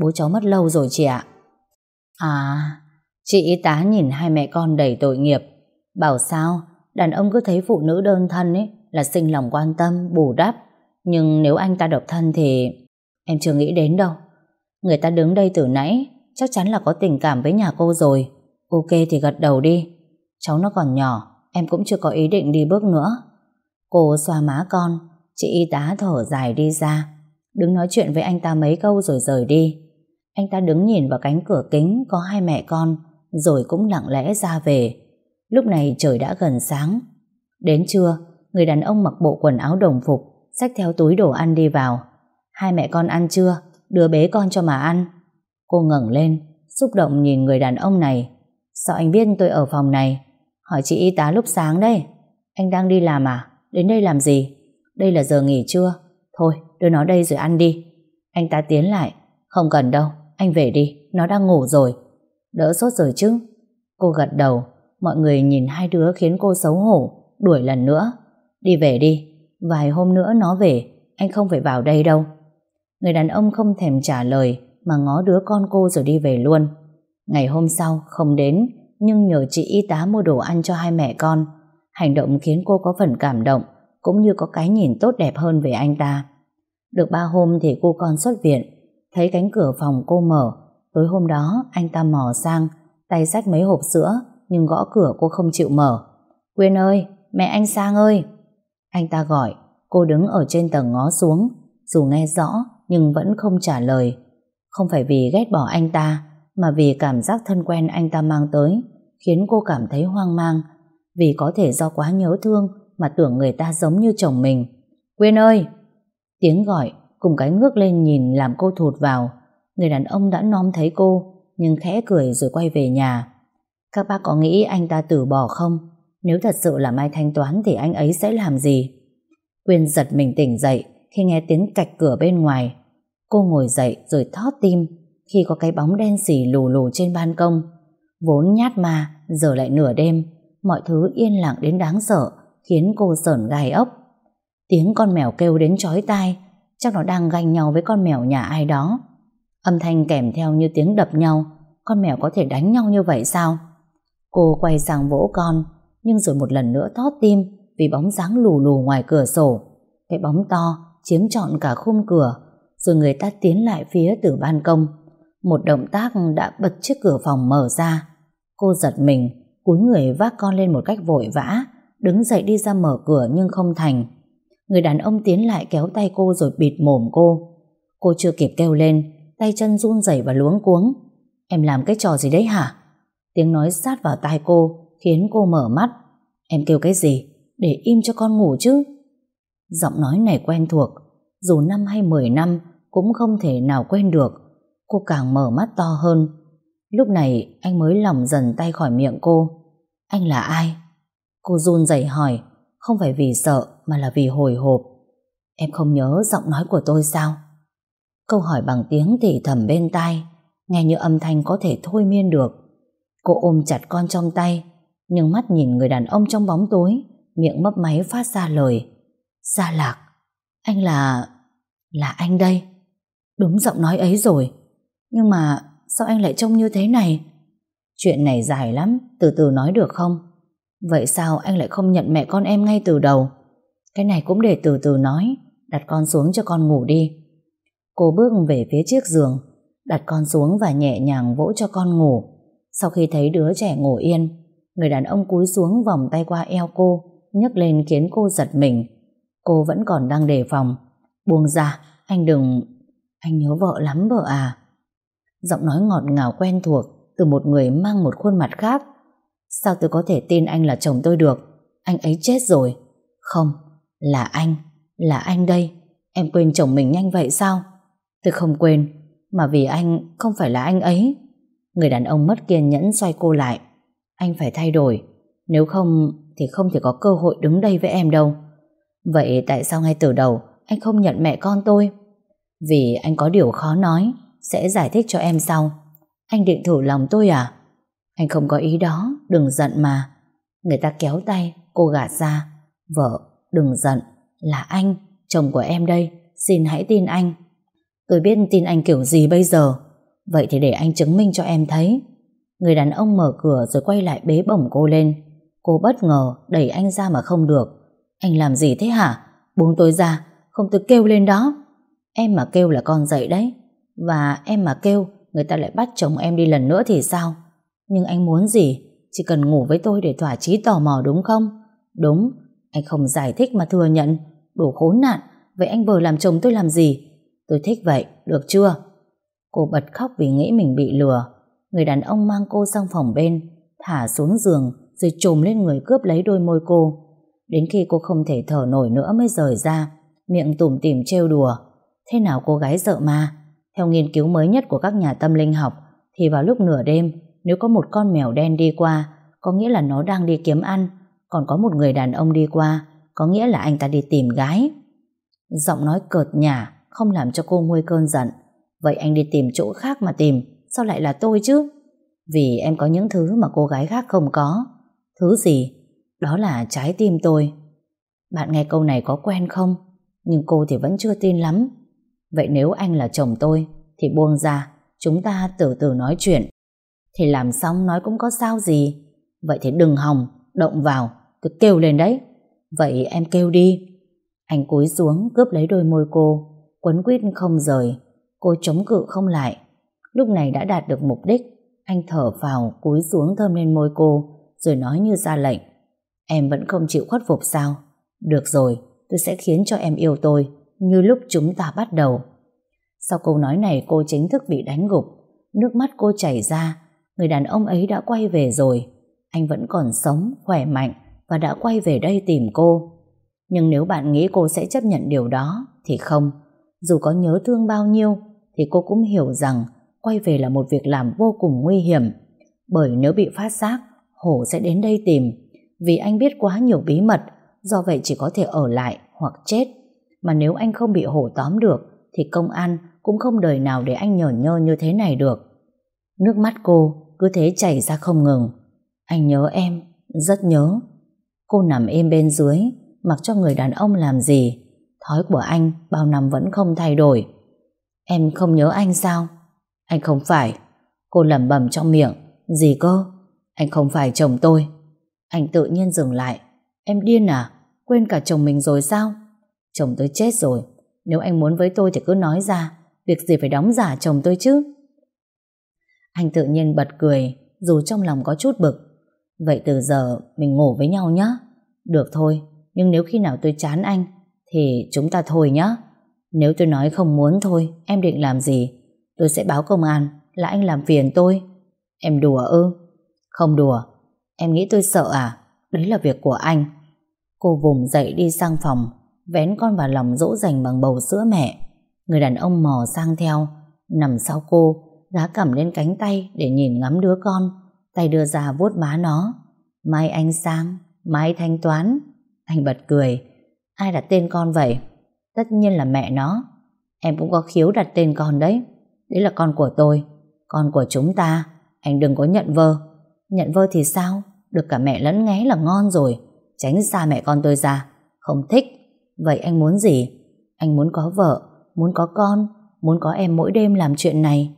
Bố cháu mất lâu rồi chị ạ. À, chị y tá nhìn hai mẹ con đầy tội nghiệp. Bảo sao, đàn ông cứ thấy phụ nữ đơn thân ấy là sinh lòng quan tâm, bù đắp. Nhưng nếu anh ta độc thân thì em chưa nghĩ đến đâu. Người ta đứng đây từ nãy chắc chắn là có tình cảm với nhà cô rồi. Ok thì gật đầu đi. Cháu nó còn nhỏ, em cũng chưa có ý định đi bước nữa. Cô xoa má con, chị y tá thở dài đi ra. Đứng nói chuyện với anh ta mấy câu rồi rời đi. Anh ta đứng nhìn vào cánh cửa kính có hai mẹ con, rồi cũng lặng lẽ ra về. Lúc này trời đã gần sáng. Đến trưa, người đàn ông mặc bộ quần áo đồng phục, xách theo túi đồ ăn đi vào. Hai mẹ con ăn chưa? Đưa bế con cho mà ăn. Cô ngẩng lên, xúc động nhìn người đàn ông này. Sao anh biết tôi ở phòng này? Hỏi chị y tá lúc sáng đây. Anh đang đi làm à? Đến đây làm gì? Đây là giờ nghỉ trưa. Thôi, đưa nó đây rồi ăn đi. Anh ta tiến lại. Không cần đâu, anh về đi, nó đang ngủ rồi. Đỡ sốt rồi chứ? Cô gật đầu, mọi người nhìn hai đứa khiến cô xấu hổ, đuổi lần nữa. Đi về đi, Vài hôm nữa nó về Anh không phải vào đây đâu Người đàn ông không thèm trả lời Mà ngó đứa con cô rồi đi về luôn Ngày hôm sau không đến nhưng nhờ chị y tá mua đồ ăn cho hai mẹ con Hành động khiến cô có phần cảm động Cũng như có cái nhìn tốt đẹp hơn về anh ta. Được ba hôm thì cô con xuất viện Thấy cánh cửa phòng cô mở. Tối hôm đó anh ta mò sang Tay xách mấy hộp sữa Nhưng gõ cửa cô không chịu mở. Quyên ơi, mẹ anh Sang ơi. Anh ta gọi, cô đứng ở trên tầng ngó xuống, dù nghe rõ nhưng vẫn không trả lời. Không phải vì ghét bỏ anh ta, mà vì cảm giác thân quen anh ta mang tới, khiến cô cảm thấy hoang mang, vì có thể do quá nhớ thương mà tưởng người ta giống như chồng mình. Quyên ơi! Tiếng gọi cùng cái ngước lên nhìn làm cô thụt vào. Người đàn ông đã nom thấy cô, nhưng khẽ cười rồi quay về nhà. Các bác có nghĩ anh ta từ bỏ không? Nếu thật sự là Mai thanh toán thì anh ấy sẽ làm gì? Quyên giật mình tỉnh dậy khi nghe tiếng cạch cửa bên ngoài. Cô ngồi dậy rồi thót tim khi có cái bóng đen xì lù lù trên ban công. Vốn nhát mà, giờ lại nửa đêm, mọi thứ yên lặng đến đáng sợ, khiến cô sởn gai ốc. Tiếng con mèo kêu đến chói tai, chắc nó đang ganh nhau với con mèo nhà ai đó. Âm thanh kèm theo như tiếng đập nhau, con mèo có thể đánh nhau như vậy sao? Cô quay sang vỗ con, nhưng rồi một lần nữa thót tim vì bóng dáng lù lù ngoài cửa sổ. Cái bóng to chiếm trọn cả khung cửa, rồi người ta tiến lại phía từ ban công. Một động tác đã bật chiếc cửa phòng mở ra. Cô giật mình, cúi người vác con lên một cách vội vã, đứng dậy đi ra mở cửa nhưng không thành. Người đàn ông tiến lại kéo tay cô rồi bịt mồm cô. Cô chưa kịp kêu lên, tay chân run rẩy và luống cuống. Em làm cái trò gì đấy hả? Tiếng nói sát vào tai cô khiến cô mở mắt. Em kêu cái gì? Để im cho con ngủ chứ. Giọng nói này quen thuộc, dù năm hay mười năm cũng không thể nào quên được. Cô càng mở mắt to hơn. Lúc này anh mới lỏng dần tay khỏi miệng cô. Anh là ai? Cô run rẩy hỏi, không phải vì sợ mà là vì hồi hộp. Em không nhớ giọng nói của tôi sao? Câu hỏi bằng tiếng thì thầm bên tai, nghe như âm thanh có thể thôi miên được. Cô ôm chặt con trong tay, nhưng mắt nhìn người đàn ông trong bóng tối, miệng mấp máy phát ra lời. Gia Lạc, anh là... là anh đây. Đúng giọng nói ấy rồi. Nhưng mà sao anh lại trông như thế này? Chuyện này dài lắm, từ từ nói được không? Vậy sao anh lại không nhận mẹ con em ngay từ đầu? Cái này cũng để từ từ nói, đặt con xuống cho con ngủ đi. Cô bước về phía chiếc giường, đặt con xuống và nhẹ nhàng vỗ cho con ngủ. Sau khi thấy đứa trẻ ngủ yên, người đàn ông cúi xuống vòng tay qua eo cô, nhấc lên khiến cô giật mình. Cô vẫn còn đang đề phòng. Buông ra, anh đừng... Anh nhớ vợ lắm vợ à. Giọng nói ngọt ngào quen thuộc từ một người mang một khuôn mặt khác. Sao tôi có thể tin anh là chồng tôi được? Anh ấy chết rồi. Không, là anh, là anh đây. Em quên chồng mình nhanh vậy sao? Tôi không quên, mà vì anh không phải là anh ấy. Người đàn ông mất kiên nhẫn xoay cô lại. Anh phải thay đổi, nếu không thì không thể có cơ hội đứng đây với em đâu. Vậy tại sao ngay từ đầu anh không nhận mẹ con tôi? Vì anh có điều khó nói, sẽ giải thích cho em sau. Anh định thử lòng tôi à? Anh không có ý đó, đừng giận mà. Người ta kéo tay, cô gạt ra. Vợ, đừng giận, là anh, chồng của em đây, xin hãy tin anh. Tôi biết tin anh kiểu gì bây giờ, vậy thì để anh chứng minh cho em thấy. Người đàn ông mở cửa rồi quay lại bế bổng cô lên. Cô bất ngờ đẩy anh ra mà không được. Anh làm gì thế hả? Buông tôi ra, không tôi kêu lên đó. Em mà kêu là con dậy đấy. Và em mà kêu, người ta lại bắt chồng em đi lần nữa thì sao? Nhưng anh muốn gì? Chỉ cần ngủ với tôi để thỏa chí tò mò đúng không? Đúng, anh không giải thích mà thừa nhận. Đồ khốn nạn, vậy anh vừa làm chồng tôi làm gì? Tôi thích vậy, được chưa? Cô bật khóc vì nghĩ mình bị lừa. Người đàn ông mang cô sang phòng bên, thả xuống giường rồi trồm lên người cướp lấy đôi môi cô. Đến khi cô không thể thở nổi nữa mới rời ra, miệng tủm tỉm trêu đùa. Thế nào cô gái sợ ma? Theo nghiên cứu mới nhất của các nhà tâm linh học, thì vào lúc nửa đêm, nếu có một con mèo đen đi qua, có nghĩa là nó đang đi kiếm ăn, còn có một người đàn ông đi qua, có nghĩa là anh ta đi tìm gái. Giọng nói cợt nhả, không làm cho cô nguôi cơn giận. Vậy anh đi tìm chỗ khác mà tìm, sao lại là tôi chứ? Vì em có những thứ mà cô gái khác không có. Thứ gì? Đó là trái tim tôi. Bạn nghe câu này có quen không? Nhưng cô thì vẫn chưa tin lắm. Vậy nếu anh là chồng tôi, thì buông ra, chúng ta từ từ nói chuyện. Thì làm xong nói cũng có sao gì. Vậy thì đừng hòng, động vào, cứ kêu lên đấy. Vậy em kêu đi. Anh cúi xuống cướp lấy đôi môi cô, quấn quýt không rời. Cô chống cự không lại. Lúc này đã đạt được mục đích. Anh thở vào, cúi xuống thơm lên môi cô, rồi nói như ra lệnh. Em vẫn không chịu khuất phục sao? Được rồi, tôi sẽ khiến cho em yêu tôi, như lúc chúng ta bắt đầu. Sau câu nói này cô chính thức bị đánh gục. Nước mắt cô chảy ra, người đàn ông ấy đã quay về rồi. Anh vẫn còn sống, khỏe mạnh và đã quay về đây tìm cô. Nhưng nếu bạn nghĩ cô sẽ chấp nhận điều đó, thì không. Dù có nhớ thương bao nhiêu, thì cô cũng hiểu rằng quay về là một việc làm vô cùng nguy hiểm. Bởi nếu bị phát giác, Hổ sẽ đến đây tìm. Vì anh biết quá nhiều bí mật, do vậy chỉ có thể ở lại hoặc chết. Mà nếu anh không bị Hổ tóm được, thì công an cũng không đời nào để anh nhởn nhơ như thế này được. Nước mắt cô cứ thế chảy ra không ngừng. Anh nhớ em, rất nhớ. Cô nằm êm bên dưới, mặc cho người đàn ông làm gì. Thói của anh bao năm vẫn không thay đổi. Em không nhớ anh sao? Anh không phải. Cô lẩm bẩm trong miệng. Gì cơ? Anh không phải chồng tôi. Anh tự nhiên dừng lại. Em điên à? Quên cả chồng mình rồi sao? Chồng tôi chết rồi. Nếu anh muốn với tôi thì cứ nói ra. Việc gì phải đóng giả chồng tôi chứ? Anh tự nhiên bật cười, dù trong lòng có chút bực. Vậy từ giờ mình ngủ với nhau nhé. Được thôi, nhưng nếu khi nào tôi chán anh, thì chúng ta thôi nhé. Nếu tôi nói không muốn thôi, em định làm gì? Tôi sẽ báo công an là anh làm phiền tôi. Em đùa ư? Không đùa. Em nghĩ tôi sợ à? Đấy là việc của anh. Cô vùng dậy đi sang phòng, vén con vào lòng dỗ dành bằng bầu sữa mẹ. Người đàn ông mò sang theo, nằm sau cô, gá cầm lên cánh tay để nhìn ngắm đứa con, tay đưa ra vuốt má nó. Mai anh sang, mai thanh toán. Anh bật cười. Ai đặt tên con vậy? Tất nhiên là mẹ nó. Em cũng có khiếu đặt tên con đấy. Đấy là con của tôi, con của chúng ta. Anh đừng có nhận vơ. Nhận vơ thì sao? Được cả mẹ lẫn nghé là ngon rồi. Tránh xa mẹ con tôi ra. Không thích. Vậy anh muốn gì? Anh muốn có vợ, muốn có con, muốn có em mỗi đêm làm chuyện này.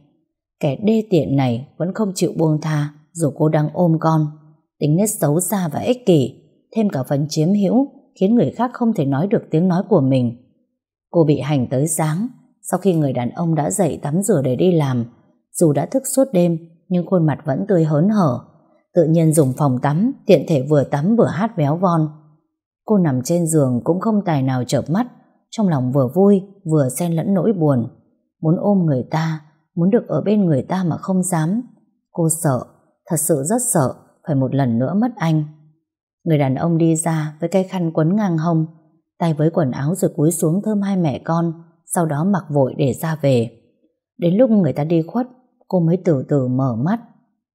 Kẻ đê tiện này vẫn không chịu buông tha dù cô đang ôm con. Tính nết xấu xa và ích kỷ, thêm cả phần chiếm hữu khiến người khác không thể nói được tiếng nói của mình. Cô bị hành tới sáng sau khi người đàn ông đã dậy tắm rửa để đi làm. Dù đã thức suốt đêm nhưng khuôn mặt vẫn tươi hớn hở. Tự nhiên dùng phòng tắm tiện thể vừa tắm vừa hát véo von. Cô nằm trên giường cũng không tài nào chợp mắt trong lòng vừa vui vừa xen lẫn nỗi buồn. Muốn ôm người ta muốn được ở bên người ta mà không dám. Cô sợ, thật sự rất sợ phải một lần nữa mất anh. Người đàn ông đi ra với cây khăn quấn ngang hông, tay với quần áo rồi cúi xuống thơm hai mẹ con, sau đó mặc vội để ra về. Đến lúc người ta đi khuất, cô mới từ từ mở mắt.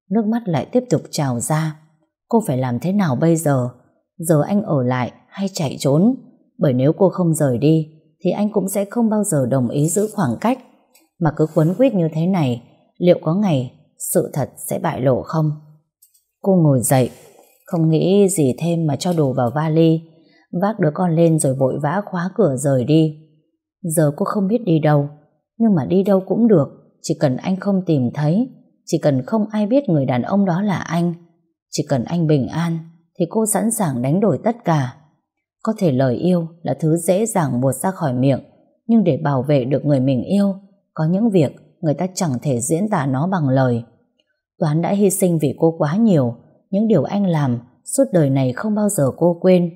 Nước mắt lại tiếp tục trào ra. Cô phải làm thế nào bây giờ? Giờ anh ở lại hay chạy trốn? Bởi nếu cô không rời đi, thì anh cũng sẽ không bao giờ đồng ý giữ khoảng cách. Mà cứ quấn quýt như thế này, liệu có ngày sự thật sẽ bại lộ không? Cô ngồi dậy, không nghĩ gì thêm mà cho đồ vào vali, vác đứa con lên rồi vội vã khóa cửa rời đi. Giờ cô không biết đi đâu, nhưng mà đi đâu cũng được, chỉ cần anh không tìm thấy, chỉ cần không ai biết người đàn ông đó là anh, chỉ cần anh bình an, thì cô sẵn sàng đánh đổi tất cả. Có thể lời yêu là thứ dễ dàng buột ra khỏi miệng, nhưng để bảo vệ được người mình yêu, có những việc người ta chẳng thể diễn tả nó bằng lời. Toán đã hy sinh vì cô quá nhiều, những điều anh làm suốt đời này không bao giờ cô quên.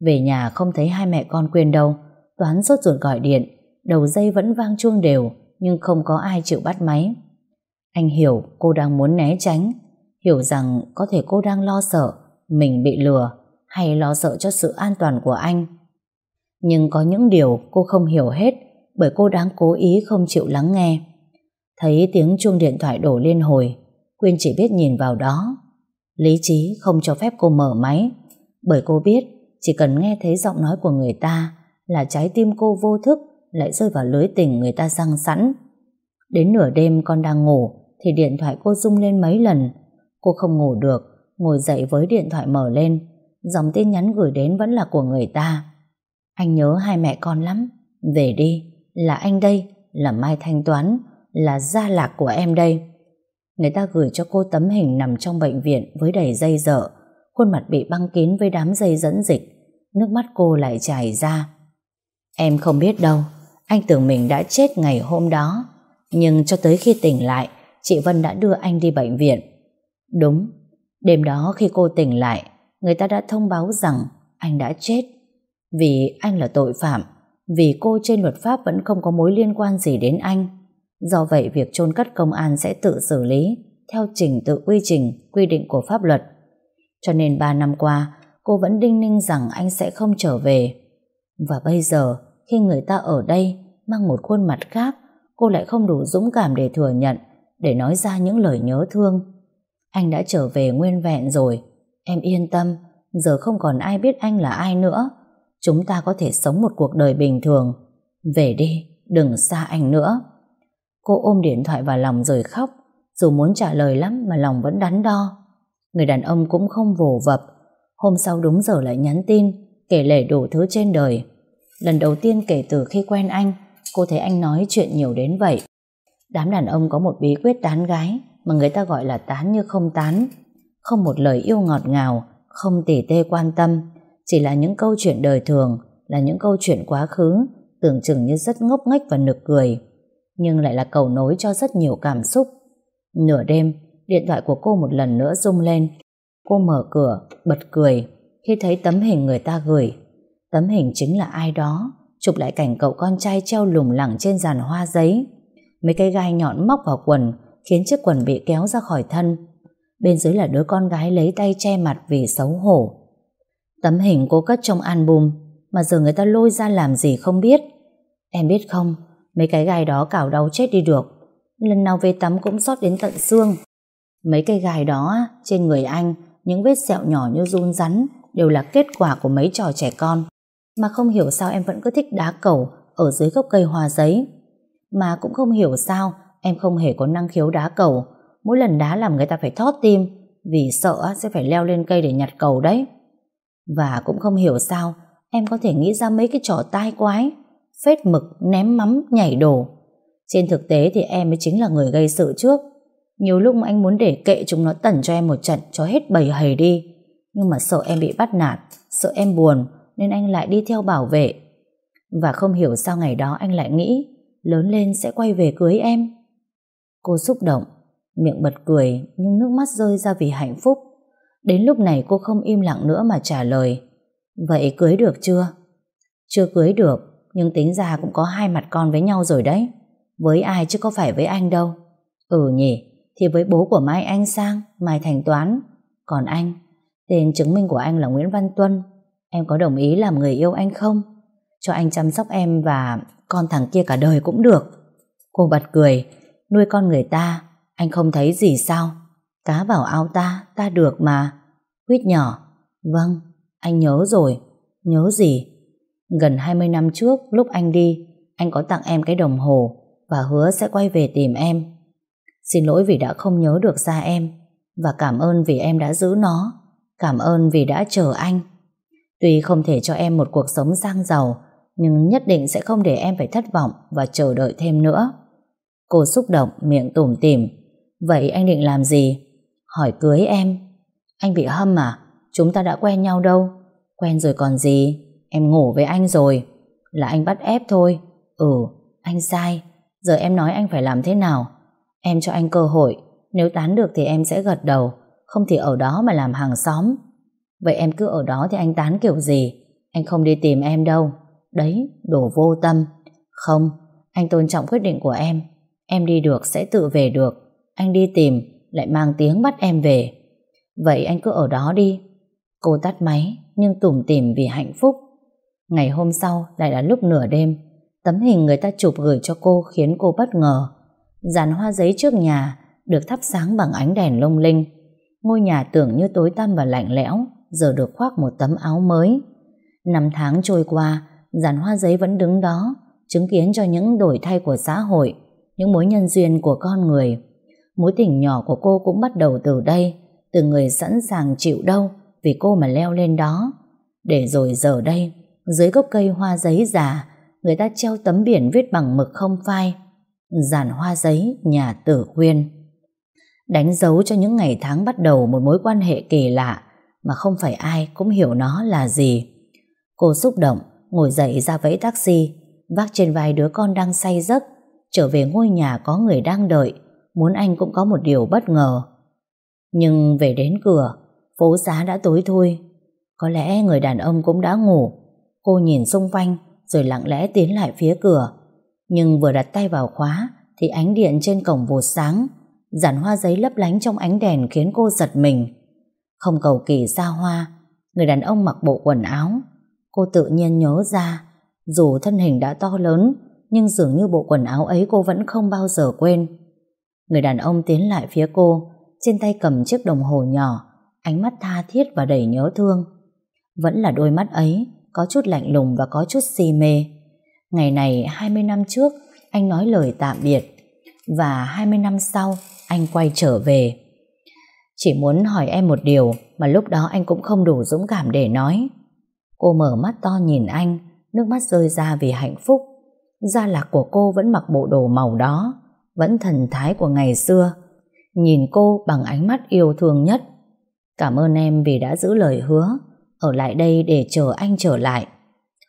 Về nhà không thấy hai mẹ con quên đâu, Toán sốt ruột gọi điện, đầu dây vẫn vang chuông đều, nhưng không có ai chịu bắt máy. Anh hiểu cô đang muốn né tránh, hiểu rằng có thể cô đang lo sợ mình bị lừa hay lo sợ cho sự an toàn của anh. Nhưng có những điều cô không hiểu hết bởi cô đang cố ý không chịu lắng nghe. Thấy tiếng chuông điện thoại đổ liên hồi, Quyên chỉ biết nhìn vào đó. Lý trí không cho phép cô mở máy, bởi cô biết chỉ cần nghe thấy giọng nói của người ta là trái tim cô vô thức lại rơi vào lưới tình người ta răng sẵn. Đến nửa đêm con đang ngủ thì điện thoại cô rung lên mấy lần. Cô không ngủ được, ngồi dậy với điện thoại mở lên. Dòng tin nhắn gửi đến vẫn là của người ta. Anh nhớ hai mẹ con lắm. Về đi, là anh đây, là Mai Thanh Toán, là gia lạc của em đây. Người ta gửi cho cô tấm hình nằm trong bệnh viện với đầy dây dở, khuôn mặt bị băng kín với đám dây dẫn dịch, nước mắt cô lại chảy ra. Em không biết đâu, anh tưởng mình đã chết ngày hôm đó, nhưng cho tới khi tỉnh lại, chị Vân đã đưa anh đi bệnh viện. Đúng, đêm đó khi cô tỉnh lại, người ta đã thông báo rằng anh đã chết. Vì anh là tội phạm, vì cô trên luật pháp vẫn không có mối liên quan gì đến anh. Do vậy việc chôn cất công an sẽ tự xử lý theo trình tự quy trình, quy định của pháp luật. Cho nên 3 năm qua, cô vẫn đinh ninh rằng anh sẽ không trở về. Và bây giờ, khi người ta ở đây mang một khuôn mặt khác, cô lại không đủ dũng cảm để thừa nhận, để nói ra những lời nhớ thương. Anh đã trở về nguyên vẹn rồi. Em yên tâm, giờ không còn ai biết anh là ai nữa. Chúng ta có thể sống một cuộc đời bình thường. Về đi, đừng xa anh nữa. Cô ôm điện thoại vào lòng rồi khóc, dù muốn trả lời lắm mà lòng vẫn đắn đo. Người đàn ông cũng không vồ vập. Hôm sau đúng giờ lại nhắn tin, kể lể đủ thứ trên đời. Lần đầu tiên kể từ khi quen anh, cô thấy anh nói chuyện nhiều đến vậy. Đám đàn ông có một bí quyết tán gái mà người ta gọi là tán như không tán. Không một lời yêu ngọt ngào, không tỉ tê quan tâm, chỉ là những câu chuyện đời thường, là những câu chuyện quá khứ, tưởng chừng như rất ngốc nghếch và nực cười, nhưng lại là cầu nối cho rất nhiều cảm xúc. Nửa đêm, điện thoại của cô một lần nữa rung lên. Cô mở cửa, bật cười khi thấy tấm hình người ta gửi. Tấm hình chính là ai đó, chụp lại cảnh cậu con trai treo lủng lẳng trên giàn hoa giấy. Mấy cây gai nhọn móc vào quần, khiến chiếc quần bị kéo ra khỏi thân. Bên dưới là đứa con gái lấy tay che mặt vì xấu hổ. Tấm hình cô cất trong album, mà giờ người ta lôi ra làm gì không biết. Em biết không, mấy cái gai đó cào đau chết đi được. Lần nào về tắm cũng sót đến tận xương. Mấy cây gai đó trên người anh, những vết sẹo nhỏ như run rắn đều là kết quả của mấy trò trẻ con. Mà không hiểu sao em vẫn cứ thích đá cầu ở dưới gốc cây hoa giấy. Mà cũng không hiểu sao em không hề có năng khiếu đá cầu. Mỗi lần đá làm người ta phải thót tim vì sợ sẽ phải leo lên cây để nhặt cầu đấy. Và cũng không hiểu sao em có thể nghĩ ra mấy cái trò tai quái, phết mực, ném mắm, nhảy đổ. Trên thực tế thì em mới chính là người gây sự trước. Nhiều lúc anh muốn để kệ chúng nó tẩn cho em một trận cho hết bầy hầy đi. Nhưng mà sợ em bị bắt nạt, sợ em buồn, nên anh lại đi theo bảo vệ. Và không hiểu sao ngày đó anh lại nghĩ lớn lên sẽ quay về cưới em. Cô xúc động, miệng bật cười nhưng nước mắt rơi ra vì hạnh phúc. Đến lúc này cô không im lặng nữa mà trả lời. Vậy cưới được chưa? Chưa cưới được, nhưng tính ra cũng có hai mặt con với nhau rồi đấy. Với ai chứ có phải với anh đâu. Ừ nhỉ, thì với bố của Mai Anh Sang, Mai Thành Toán. Còn anh, tên chứng minh của anh là Nguyễn Văn Tuân. Em có đồng ý làm người yêu anh không? Cho anh chăm sóc em và con thằng kia cả đời cũng được. Cô bật cười, nuôi con người ta, anh không thấy gì sao? Cá vào ao ta, ta được mà. Huyết nhỏ, vâng, anh nhớ rồi. Nhớ gì? Gần 20 năm trước, lúc anh đi, anh có tặng em cái đồng hồ và hứa sẽ quay về tìm em. Xin lỗi vì đã không nhớ được ra em và cảm ơn vì em đã giữ nó. Cảm ơn vì đã chờ anh. Tuy không thể cho em một cuộc sống sang giàu, nhưng nhất định sẽ không để em phải thất vọng và chờ đợi thêm nữa. Cô xúc động, miệng tủm tỉm. Vậy anh định làm gì? Hỏi cưới em. Anh bị hâm à? Chúng ta đã quen nhau đâu. Quen rồi còn gì? Em ngủ với anh rồi. Là anh bắt ép thôi. Ừ, anh sai. Giờ em nói anh phải làm thế nào? Em cho anh cơ hội. Nếu tán được thì em sẽ gật đầu. Không thì ở đó mà làm hàng xóm. Vậy em cứ ở đó thì anh tán kiểu gì? Anh không đi tìm em đâu. Đấy, đồ vô tâm. Không, anh tôn trọng quyết định của em. Em đi được sẽ tự về được. Anh đi tìm, lại mang tiếng bắt em về. Vậy anh cứ ở đó đi. Cô tắt máy, nhưng tủm tỉm vì hạnh phúc. Ngày hôm sau lại là lúc nửa đêm. Tấm hình người ta chụp gửi cho cô khiến cô bất ngờ. Dàn hoa giấy trước nhà được thắp sáng bằng ánh đèn lung linh. Ngôi nhà tưởng như tối tăm và lạnh lẽo, giờ được khoác một tấm áo mới. Năm tháng trôi qua, dàn hoa giấy vẫn đứng đó, chứng kiến cho những đổi thay của xã hội, những mối nhân duyên của con người. Mối tình nhỏ của cô cũng bắt đầu từ đây, từ người sẵn sàng chịu đâu vì cô mà leo lên đó. Để rồi giờ đây, dưới gốc cây hoa giấy già, người ta treo tấm biển viết bằng mực không phai, giàn hoa giấy nhà tử quyên. Đánh dấu cho những ngày tháng bắt đầu một mối quan hệ kỳ lạ mà không phải ai cũng hiểu nó là gì. Cô xúc động, ngồi dậy ra vẫy taxi, vác trên vai đứa con đang say giấc, trở về ngôi nhà có người đang đợi, muốn anh cũng có một điều bất ngờ. Nhưng về đến cửa, phố xá đã tối thui. Có lẽ người đàn ông cũng đã ngủ. Cô nhìn xung quanh, rồi lặng lẽ tiến lại phía cửa. Nhưng vừa đặt tay vào khóa, thì ánh điện trên cổng vụt sáng, giản hoa giấy lấp lánh trong ánh đèn khiến cô giật mình. Không cầu kỳ xa hoa, người đàn ông mặc bộ quần áo. Cô tự nhiên nhớ ra, dù thân hình đã to lớn, nhưng dường như bộ quần áo ấy cô vẫn không bao giờ quên. Người đàn ông tiến lại phía cô, trên tay cầm chiếc đồng hồ nhỏ, ánh mắt tha thiết và đầy nhớ thương. Vẫn là đôi mắt ấy, có chút lạnh lùng và có chút si mê. Ngày này 20 năm trước, anh nói lời tạm biệt. và 20 năm sau anh quay trở về. Chỉ muốn hỏi em một điều mà lúc đó anh cũng không đủ dũng cảm để nói. Cô mở mắt to nhìn anh, nước mắt rơi ra vì hạnh phúc. Gia lạc của cô vẫn mặc bộ đồ màu đó, vẫn thần thái của ngày xưa. Nhìn cô bằng ánh mắt yêu thương nhất. Cảm ơn em vì đã giữ lời hứa, ở lại đây để chờ anh trở lại.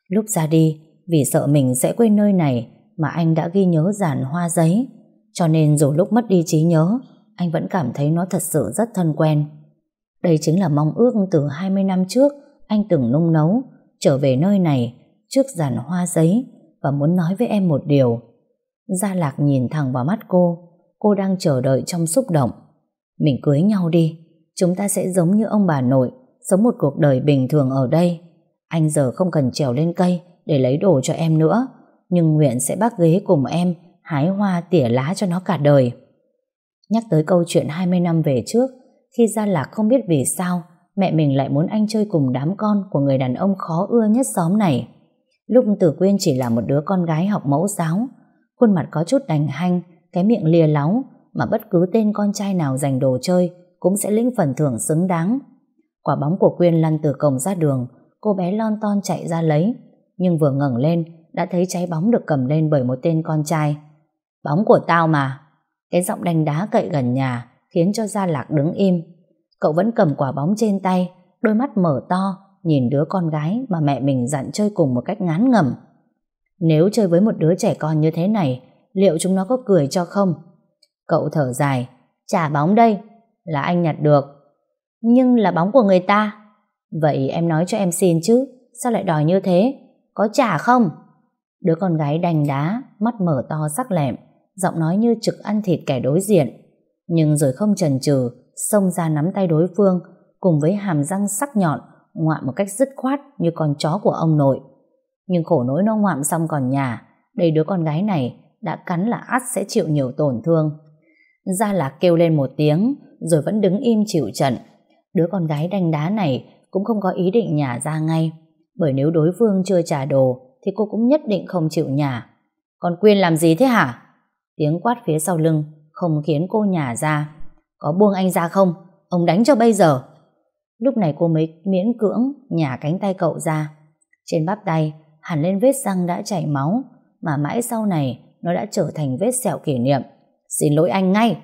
Lúc ra đi, vì sợ mình sẽ quên nơi này mà anh đã ghi nhớ giản hoa giấy. Cho nên dù lúc mất đi trí nhớ, anh vẫn cảm thấy nó thật sự rất thân quen. Đây chính là mong ước từ 20 năm trước anh từng nung nấu, trở về nơi này trước giàn hoa giấy và muốn nói với em một điều. Gia Lạc nhìn thẳng vào mắt cô, cô đang chờ đợi trong xúc động. Mình cưới nhau đi, chúng ta sẽ giống như ông bà nội, sống một cuộc đời bình thường ở đây. Anh giờ không cần trèo lên cây để lấy đồ cho em nữa, nhưng nguyện sẽ bác ghế cùng em, hái hoa tỉa lá cho nó cả đời. Nhắc tới câu chuyện 20 năm về trước, khi Gia Lạc không biết vì sao mẹ mình lại muốn anh chơi cùng đám con của người đàn ông khó ưa nhất xóm này. Lúc Tử Quyên chỉ là một đứa con gái học mẫu giáo, khuôn mặt có chút đành hanh, cái miệng lìa láo mà bất cứ tên con trai nào giành đồ chơi cũng sẽ lĩnh phần thưởng xứng đáng. Quả bóng của Quyên lăn từ cổng ra đường, cô bé lon ton chạy ra lấy, nhưng vừa ngẩng lên đã thấy trái bóng được cầm lên bởi một tên con trai. Bóng của tao mà. Cái giọng đánh đá cậy gần nhà khiến cho Gia Lạc đứng im. Cậu vẫn cầm quả bóng trên tay, đôi mắt mở to, nhìn đứa con gái mà mẹ mình dặn chơi cùng một cách ngán ngẩm. Nếu chơi với một đứa trẻ con như thế này, liệu chúng nó có cười cho không? Cậu thở dài, trả bóng đây, là anh nhặt được. Nhưng là bóng của người ta. Vậy em nói cho em xin chứ, sao lại đòi như thế? Có trả không? Đứa con gái đành đá, mắt mở to sắc lẹm, giọng nói như trực ăn thịt kẻ đối diện. Nhưng rồi không chần chừ, xông ra nắm tay đối phương, cùng với hàm răng sắc nhọn, ngoạm một cách dứt khoát như con chó của ông nội. Nhưng khổ nỗi nó ngoạm xong còn nhà, đây đứa con gái này đã cắn là ắt sẽ chịu nhiều tổn thương. Gia Lạc kêu lên một tiếng, rồi vẫn đứng im chịu trận. Đứa con gái đanh đá này cũng không có ý định nhả ra ngay, bởi nếu đối phương chưa trả đồ thì cô cũng nhất định không chịu nhả. Còn Quyên làm gì thế hả? Tiếng quát phía sau lưng không khiến cô nhả ra. Có buông anh ra không? Ông đánh cho bây giờ. Lúc này cô mới miễn cưỡng nhả cánh tay cậu ra. Trên bắp tay hẳn lên vết răng đã chảy máu mà mãi sau này nó đã trở thành vết sẹo kỷ niệm. Xin lỗi anh ngay.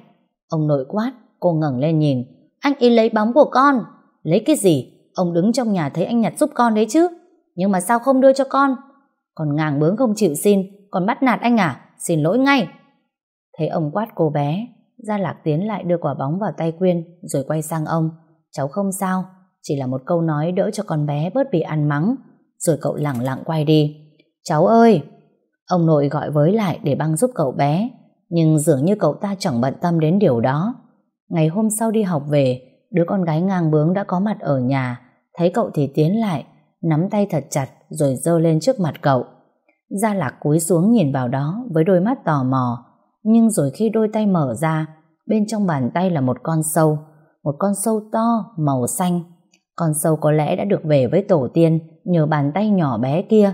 Ông nội quát, cô ngẩng lên nhìn. Anh ý lấy bóng của con. Lấy cái gì? Ông đứng trong nhà thấy anh nhặt giúp con đấy chứ. Nhưng mà sao không đưa cho con? Còn ngàng bướng không chịu xin, còn bắt nạt anh à? Xin lỗi ngay. Thấy ông quát cô bé, Gia Lạc tiến lại đưa quả bóng vào tay Quyên, rồi quay sang ông. Cháu không sao, chỉ là một câu nói đỡ cho con bé bớt bị ăn mắng. Rồi cậu lặng lặng quay đi. Cháu ơi! Ông nội gọi với lại để băng giúp cậu bé, nhưng dường như cậu ta chẳng bận tâm đến điều đó. Ngày hôm sau đi học về, đứa con gái ngang bướng đã có mặt ở nhà, thấy cậu thì tiến lại, nắm tay thật chặt rồi dơ lên trước mặt cậu. Gia Lạc cúi xuống nhìn vào đó với đôi mắt tò mò, nhưng rồi khi đôi tay mở ra, bên trong bàn tay là một con sâu, một con sâu to, màu xanh. Con sâu có lẽ đã được về với tổ tiên nhờ bàn tay nhỏ bé kia.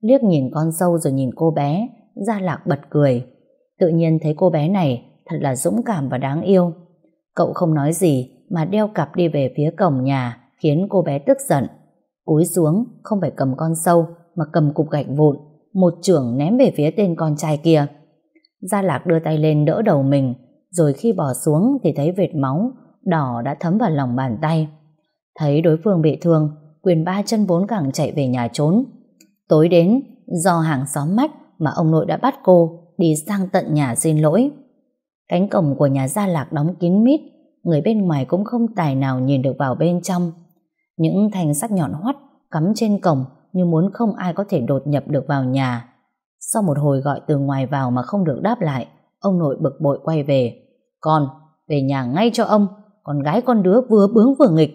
Liếc nhìn con sâu rồi nhìn cô bé, Gia Lạc bật cười. Tự nhiên thấy cô bé này thật là dũng cảm và đáng yêu. Cậu không nói gì mà đeo cặp đi về phía cổng nhà khiến cô bé tức giận. Cúi xuống không phải cầm con sâu mà cầm cục gạch vụn một trưởng ném về phía tên con trai kia. Gia Lạc đưa tay lên đỡ đầu mình rồi khi bỏ xuống thì thấy vệt máu đỏ đã thấm vào lòng bàn tay. Thấy đối phương bị thương quyền ba chân bốn cẳng chạy về nhà trốn. Tối đến do hàng xóm mách mà ông nội đã bắt cô đi sang tận nhà xin lỗi. Cánh cổng của nhà Gia Lạc đóng kín mít, người bên ngoài cũng không tài nào nhìn được vào bên trong. Những thanh sắt nhọn hoắt cắm trên cổng như muốn không ai có thể đột nhập được vào nhà. Sau một hồi gọi từ ngoài vào mà không được đáp lại, ông nội bực bội quay về. Con, về nhà ngay cho ông, con gái con đứa vừa bướng vừa nghịch.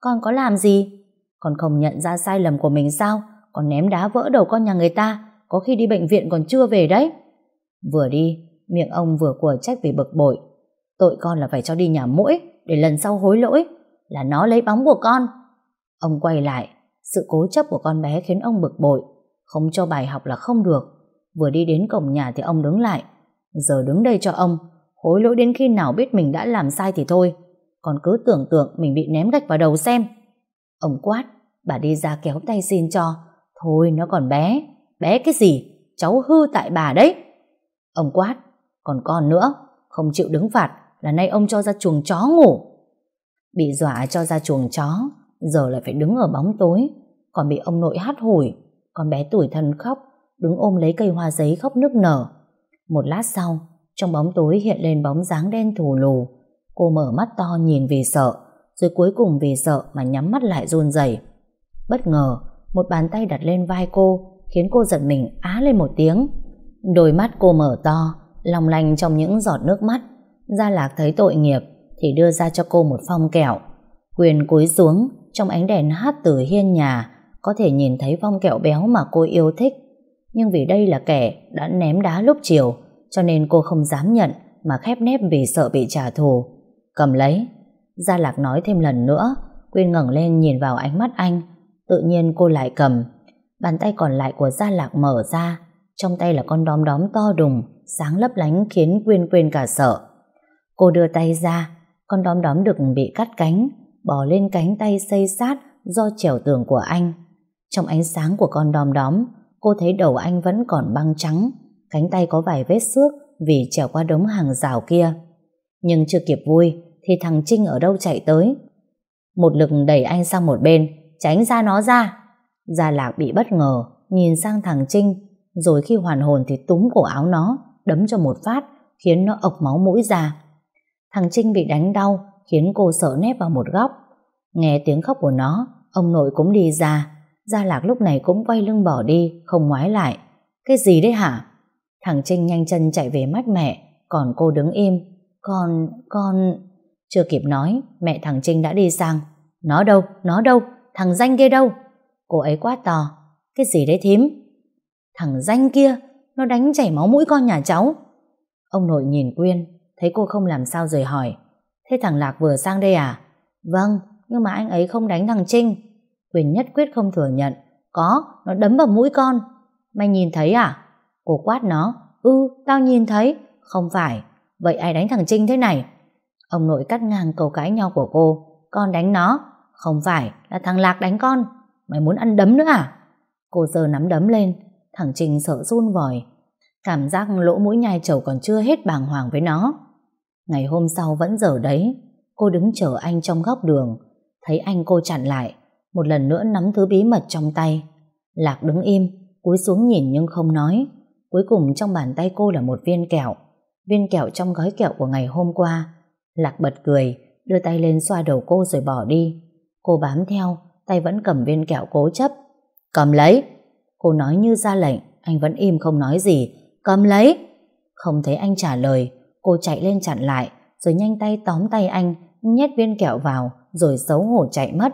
Con có làm gì? Con không nhận ra sai lầm của mình sao? Con ném đá vỡ đầu con nhà người ta, có khi đi bệnh viện còn chưa về đấy. Vừa đi, miệng ông vừa của trách vì bực bội. Tội con là phải cho đi nhà mũi, để lần sau hối lỗi, là nó lấy bóng của con. Ông quay lại, sự cố chấp của con bé khiến ông bực bội, không cho bài học là không được. Vừa đi đến cổng nhà thì ông đứng lại. Giờ đứng đây cho ông, hối lỗi đến khi nào biết mình đã làm sai thì thôi. Còn cứ tưởng tượng mình bị ném gạch vào đầu xem. Ông quát, bà đi ra kéo tay xin cho. Thôi nó còn bé, bé cái gì, cháu hư tại bà đấy. Ông quát, còn con nữa, không chịu đứng phạt là nay ông cho ra chuồng chó ngủ. Bị dọa cho ra chuồng chó, giờ lại phải đứng ở bóng tối, còn bị ông nội hát hủi, con bé tuổi thân khóc, đứng ôm lấy cây hoa giấy khóc nức nở. Một lát sau, trong bóng tối hiện lên bóng dáng đen thù lù. Cô mở mắt to nhìn vì sợ, rồi cuối cùng vì sợ mà nhắm mắt lại run rẩy. Bất ngờ, một bàn tay đặt lên vai cô, khiến cô giật mình á lên một tiếng. Đôi mắt cô mở to, long lanh trong những giọt nước mắt. Gia Lạc thấy tội nghiệp, thì đưa ra cho cô một phong kẹo. Quyền cúi xuống, trong ánh đèn hát từ hiên nhà, có thể nhìn thấy phong kẹo béo mà cô yêu thích. Nhưng vì đây là kẻ đã ném đá lúc chiều, cho nên cô không dám nhận mà khép nép vì sợ bị trả thù. Cầm lấy. Gia Lạc nói thêm lần nữa, Quyên ngẩng lên nhìn vào ánh mắt anh. Tự nhiên cô lại cầm. Bàn tay còn lại của Gia Lạc mở ra, trong tay là con đóm đóm to đùng, sáng lấp lánh khiến Quyên quên cả sợ. Cô đưa tay ra, con đóm đóm được bị cắt cánh, bò lên cánh tay xây sát do trèo tường của anh. Trong ánh sáng của con đom đóm, cô thấy đầu anh vẫn còn băng trắng, cánh tay có vài vết xước vì trèo qua đống hàng rào kia. Nhưng chưa kịp vui, thì thằng Trinh ở đâu chạy tới. Một lực đẩy anh sang một bên, tránh ra nó ra. Gia Lạc bị bất ngờ, nhìn sang thằng Trinh, rồi khi hoàn hồn thì túm cổ áo nó, đấm cho một phát, khiến nó ộc máu mũi ra. Thằng Trinh bị đánh đau, khiến cô sợ nép vào một góc. Nghe tiếng khóc của nó, ông nội cũng đi ra. Gia Lạc lúc này cũng quay lưng bỏ đi, không ngoái lại. Cái gì đấy hả? Thằng Trinh nhanh chân chạy về mách mẹ, còn cô đứng im. Con, con... Chưa kịp nói, mẹ thằng Trinh đã đi sang. Nó đâu, nó đâu, thằng danh kia đâu? Cô ấy quát to. Cái gì đấy thím? Thằng danh kia, nó đánh chảy máu mũi con nhà cháu. Ông nội nhìn Quyên, thấy cô không làm sao rồi hỏi. Thế thằng Lạc vừa sang đây à? Vâng, nhưng mà anh ấy không đánh thằng Trinh. Quyên nhất quyết không thừa nhận. Có, nó đấm vào mũi con. Mày nhìn thấy à? Cô quát nó. Ừ, tao nhìn thấy. Không phải. Vậy ai đánh thằng Trinh thế này? Ông nội cắt ngang câu cãi nhau của cô. Con đánh nó. Không phải, là thằng Lạc đánh con. Mày muốn ăn đấm nữa à? Cô giờ nắm đấm lên. Thằng trình sợ run vòi. Cảm giác lỗ mũi nhai trầu còn chưa hết bàng hoàng với nó. Ngày hôm sau vẫn giờ đấy. Cô đứng chờ anh trong góc đường. Thấy anh cô chặn lại. Một lần nữa nắm thứ bí mật trong tay. Lạc đứng im, cúi xuống nhìn nhưng không nói. Cuối cùng trong bàn tay cô là một viên kẹo. Viên kẹo trong gói kẹo của ngày hôm qua. Lạc bật cười, đưa tay lên xoa đầu cô rồi bỏ đi. Cô bám theo, tay vẫn cầm viên kẹo cố chấp. Cầm lấy! Cô nói như ra lệnh, anh vẫn im không nói gì. Cầm lấy! Không thấy anh trả lời, cô chạy lên chặn lại, rồi nhanh tay tóm tay anh, nhét viên kẹo vào, rồi xấu hổ chạy mất.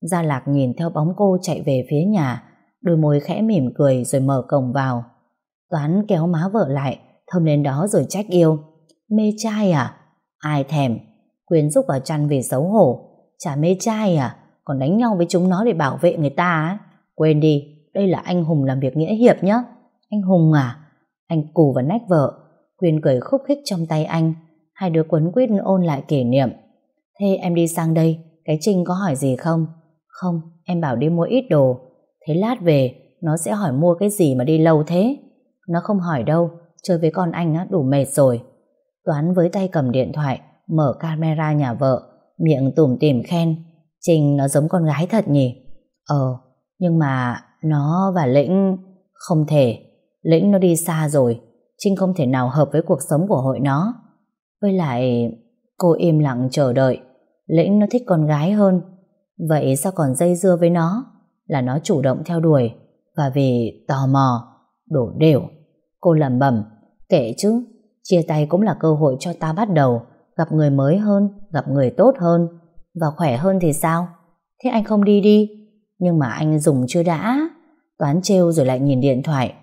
Gia Lạc nhìn theo bóng cô chạy về phía nhà, đôi môi khẽ mỉm cười rồi mở cổng vào. Toán kéo má vợ lại, thơm lên đó rồi trách yêu. Mê trai à? Ai thèm? Quyến rúc vào chăn vì xấu hổ. Chả mê trai à? Còn đánh nhau với chúng nó để bảo vệ người ta á? Quên đi, đây là anh Hùng làm việc nghĩa hiệp nhá. Anh Hùng à? Anh cù và nách vợ. Quyên cười khúc khích trong tay anh. Hai đứa quấn quýt ôn lại kỷ niệm. Thế em đi sang đây, cái Trinh có hỏi gì không? Không, em bảo đi mua ít đồ. Thế lát về, nó sẽ hỏi mua cái gì mà đi lâu thế? Nó không hỏi đâu, chơi với con anh á đủ mệt rồi. Toán với tay cầm điện thoại, mở camera nhà vợ, miệng tủm tỉm khen. Trình nó giống con gái thật nhỉ? Ờ, nhưng mà nó và Lĩnh không thể. Lĩnh nó đi xa rồi, Trinh không thể nào hợp với cuộc sống của hội nó. Với lại, cô im lặng chờ đợi. Lĩnh nó thích con gái hơn. Vậy sao còn dây dưa với nó? Là nó chủ động theo đuổi. Và vì tò mò, đổ đều. Cô lẩm bẩm, kệ chứ, chia tay cũng là cơ hội cho ta bắt đầu, gặp người mới hơn, gặp người tốt hơn, và khỏe hơn thì sao? Thế anh không đi đi, nhưng mà anh dùng chưa đã. Toán trêu rồi lại nhìn điện thoại.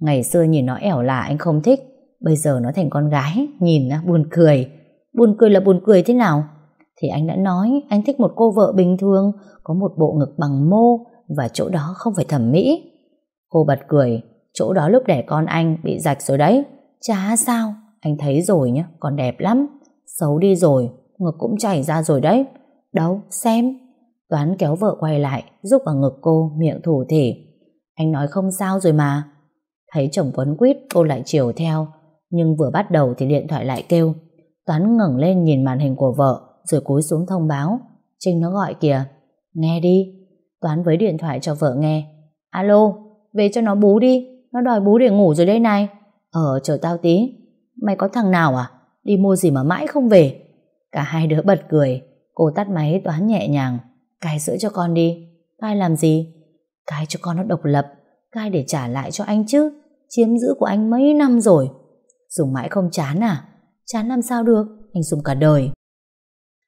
Ngày xưa nhìn nó ẻo là anh không thích, bây giờ nó thành con gái, nhìn buồn cười. Buồn cười là buồn cười thế nào? Thì anh đã nói anh thích một cô vợ bình thường, có một bộ ngực bằng mô và chỗ đó không phải thẩm mỹ. Cô bật cười, chỗ đó lúc đẻ con anh bị rạch rồi đấy. Chả sao, anh thấy rồi nhá, còn đẹp lắm. Xấu đi rồi, ngực cũng chảy ra rồi đấy. Đâu, xem. Toán kéo vợ quay lại, giúp vào ngực cô, miệng thủ thỉ. Anh nói không sao rồi mà. Thấy chồng quấn quýt, cô lại chiều theo. Nhưng vừa bắt đầu thì điện thoại lại kêu. Toán ngẩng lên nhìn màn hình của vợ, rồi cúi xuống thông báo. Trinh nó gọi kìa. Nghe đi. Toán với điện thoại cho vợ nghe. Alo, về cho nó bú đi. Nó đòi bú để ngủ rồi đây này. Ờ, chờ tao tí. Mày có thằng nào à? Đi mua gì mà mãi không về? Cả hai đứa bật cười. Cô tắt máy Toán nhẹ nhàng. Cai sữa cho con đi. Cai làm gì? Cai cho con nó độc lập. Cai để trả lại cho anh chứ. Chiếm giữ của anh mấy năm rồi. Dùng mãi không chán à? Chán làm sao được? Anh dùng cả đời.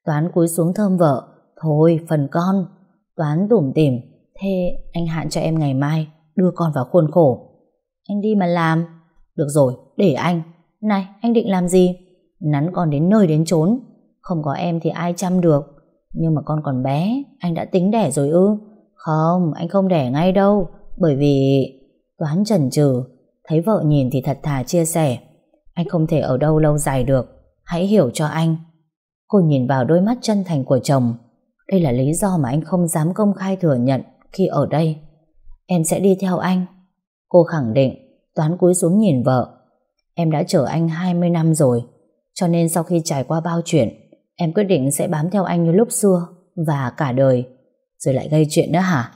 Toán cúi xuống thơm vợ. Thôi, phần con. Toán tủm tỉm. Thế anh hạn cho em ngày mai đưa con vào khuôn khổ. Anh đi mà làm. Được rồi, để anh. Này, anh định làm gì? Nắn con đến nơi đến chốn. Không có em thì ai chăm được. Nhưng mà con còn bé, anh đã tính đẻ rồi ư? Không, anh không đẻ ngay đâu. Bởi vì... Toán chần chừ Thấy vợ nhìn thì thật thà chia sẻ. Anh không thể ở đâu lâu dài được. Hãy hiểu cho anh. Cô nhìn vào đôi mắt chân thành của chồng. Đây là lý do mà anh không dám công khai thừa nhận khi ở đây. Em sẽ đi theo anh. Cô khẳng định, toán cúi xuống nhìn vợ. Em đã chở anh 20 năm rồi, cho nên sau khi trải qua bao chuyện, em quyết định sẽ bám theo anh như lúc xưa và cả đời. Rồi lại gây chuyện nữa hả?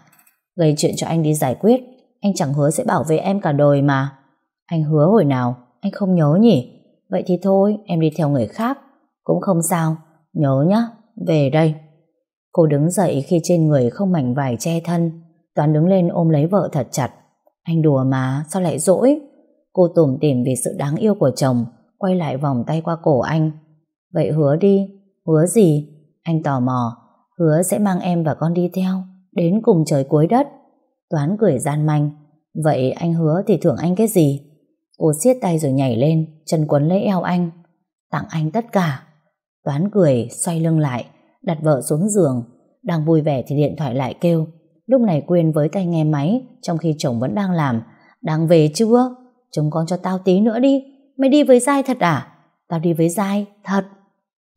Gây chuyện cho anh đi giải quyết, anh chẳng hứa sẽ bảo vệ em cả đời mà. Anh hứa hồi nào, anh không nhớ nhỉ? Vậy thì thôi, em đi theo người khác. Cũng không sao, nhớ nhá, về đây. Cô đứng dậy khi trên người không mảnh vải che thân. Toán đứng lên ôm lấy vợ thật chặt. Anh đùa mà, sao lại dỗi? Cô tủm tỉm vì sự đáng yêu của chồng, quay lại vòng tay qua cổ anh. Vậy hứa đi, hứa gì? Anh tò mò, hứa sẽ mang em và con đi theo, đến cùng trời cuối đất. Toán cười gian manh. Vậy anh hứa thì thưởng anh cái gì? Cô siết tay rồi nhảy lên, chân quấn lấy eo anh. Tặng anh tất cả. Toán cười, xoay lưng lại, đặt vợ xuống giường. Đang vui vẻ thì điện thoại lại kêu. Lúc này Quyên với tay nghe máy, trong khi chồng vẫn đang làm. Đang về chưa? Trông con cho tao tí nữa đi. Mày đi với Giai thật à? Tao đi với Giai, thật.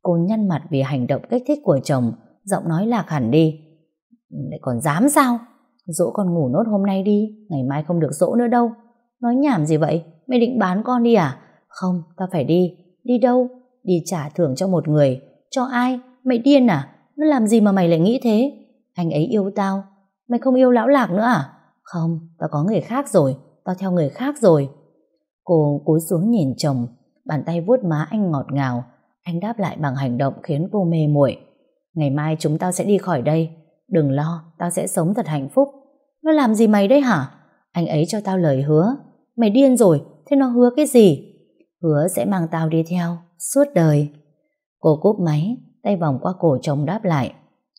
Cô nhăn mặt vì hành động kích thích của chồng, giọng nói lạc hẳn đi. Lại còn dám sao? Dỗ con ngủ nốt hôm nay đi, ngày mai không được dỗ nữa đâu. Nói nhảm gì vậy? Mày định bán con đi à? Không, tao phải đi. Đi đâu? Đi trả thưởng cho một người. Cho ai? Mày điên à? Nó làm gì mà mày lại nghĩ thế? Anh ấy yêu tao. Mày không yêu lão lạc nữa à? Không, tao có người khác rồi. Tao theo người khác rồi. Cô cúi xuống nhìn chồng, bàn tay vuốt má anh ngọt ngào. Anh đáp lại bằng hành động khiến cô mê muội. Ngày mai chúng tao sẽ đi khỏi đây. Đừng lo, tao sẽ sống thật hạnh phúc. Nó làm gì mày đấy hả? Anh ấy cho tao lời hứa. Mày điên rồi, thế nó hứa cái gì? Hứa sẽ mang tao đi theo, suốt đời. Cô cúp máy, tay vòng qua cổ chồng đáp lại.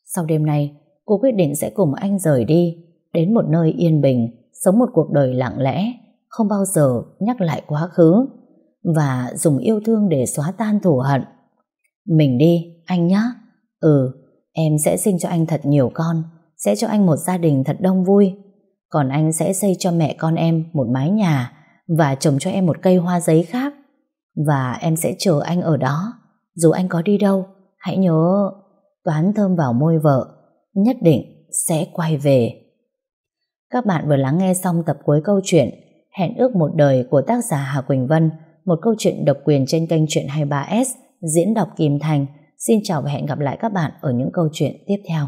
Sau đêm nay, cô quyết định sẽ cùng anh rời đi, đến một nơi yên bình, sống một cuộc đời lặng lẽ, không bao giờ nhắc lại quá khứ, và dùng yêu thương để xóa tan thù hận. Mình đi, anh nhá. Ừ, em sẽ sinh cho anh thật nhiều con, sẽ cho anh một gia đình thật đông vui. Còn anh sẽ xây cho mẹ con em một mái nhà và trồng cho em một cây hoa giấy khác. Và em sẽ chờ anh ở đó, dù anh có đi đâu, hãy nhớ toán thơm vào môi vợ, nhất định sẽ quay về. Các bạn vừa lắng nghe xong tập cuối câu chuyện Hẹn ước một đời của tác giả Hà Quỳnh Vân, một câu chuyện độc quyền trên kênh Chuyện 23S, diễn đọc Kim Thành. Xin chào và hẹn gặp lại các bạn ở những câu chuyện tiếp theo.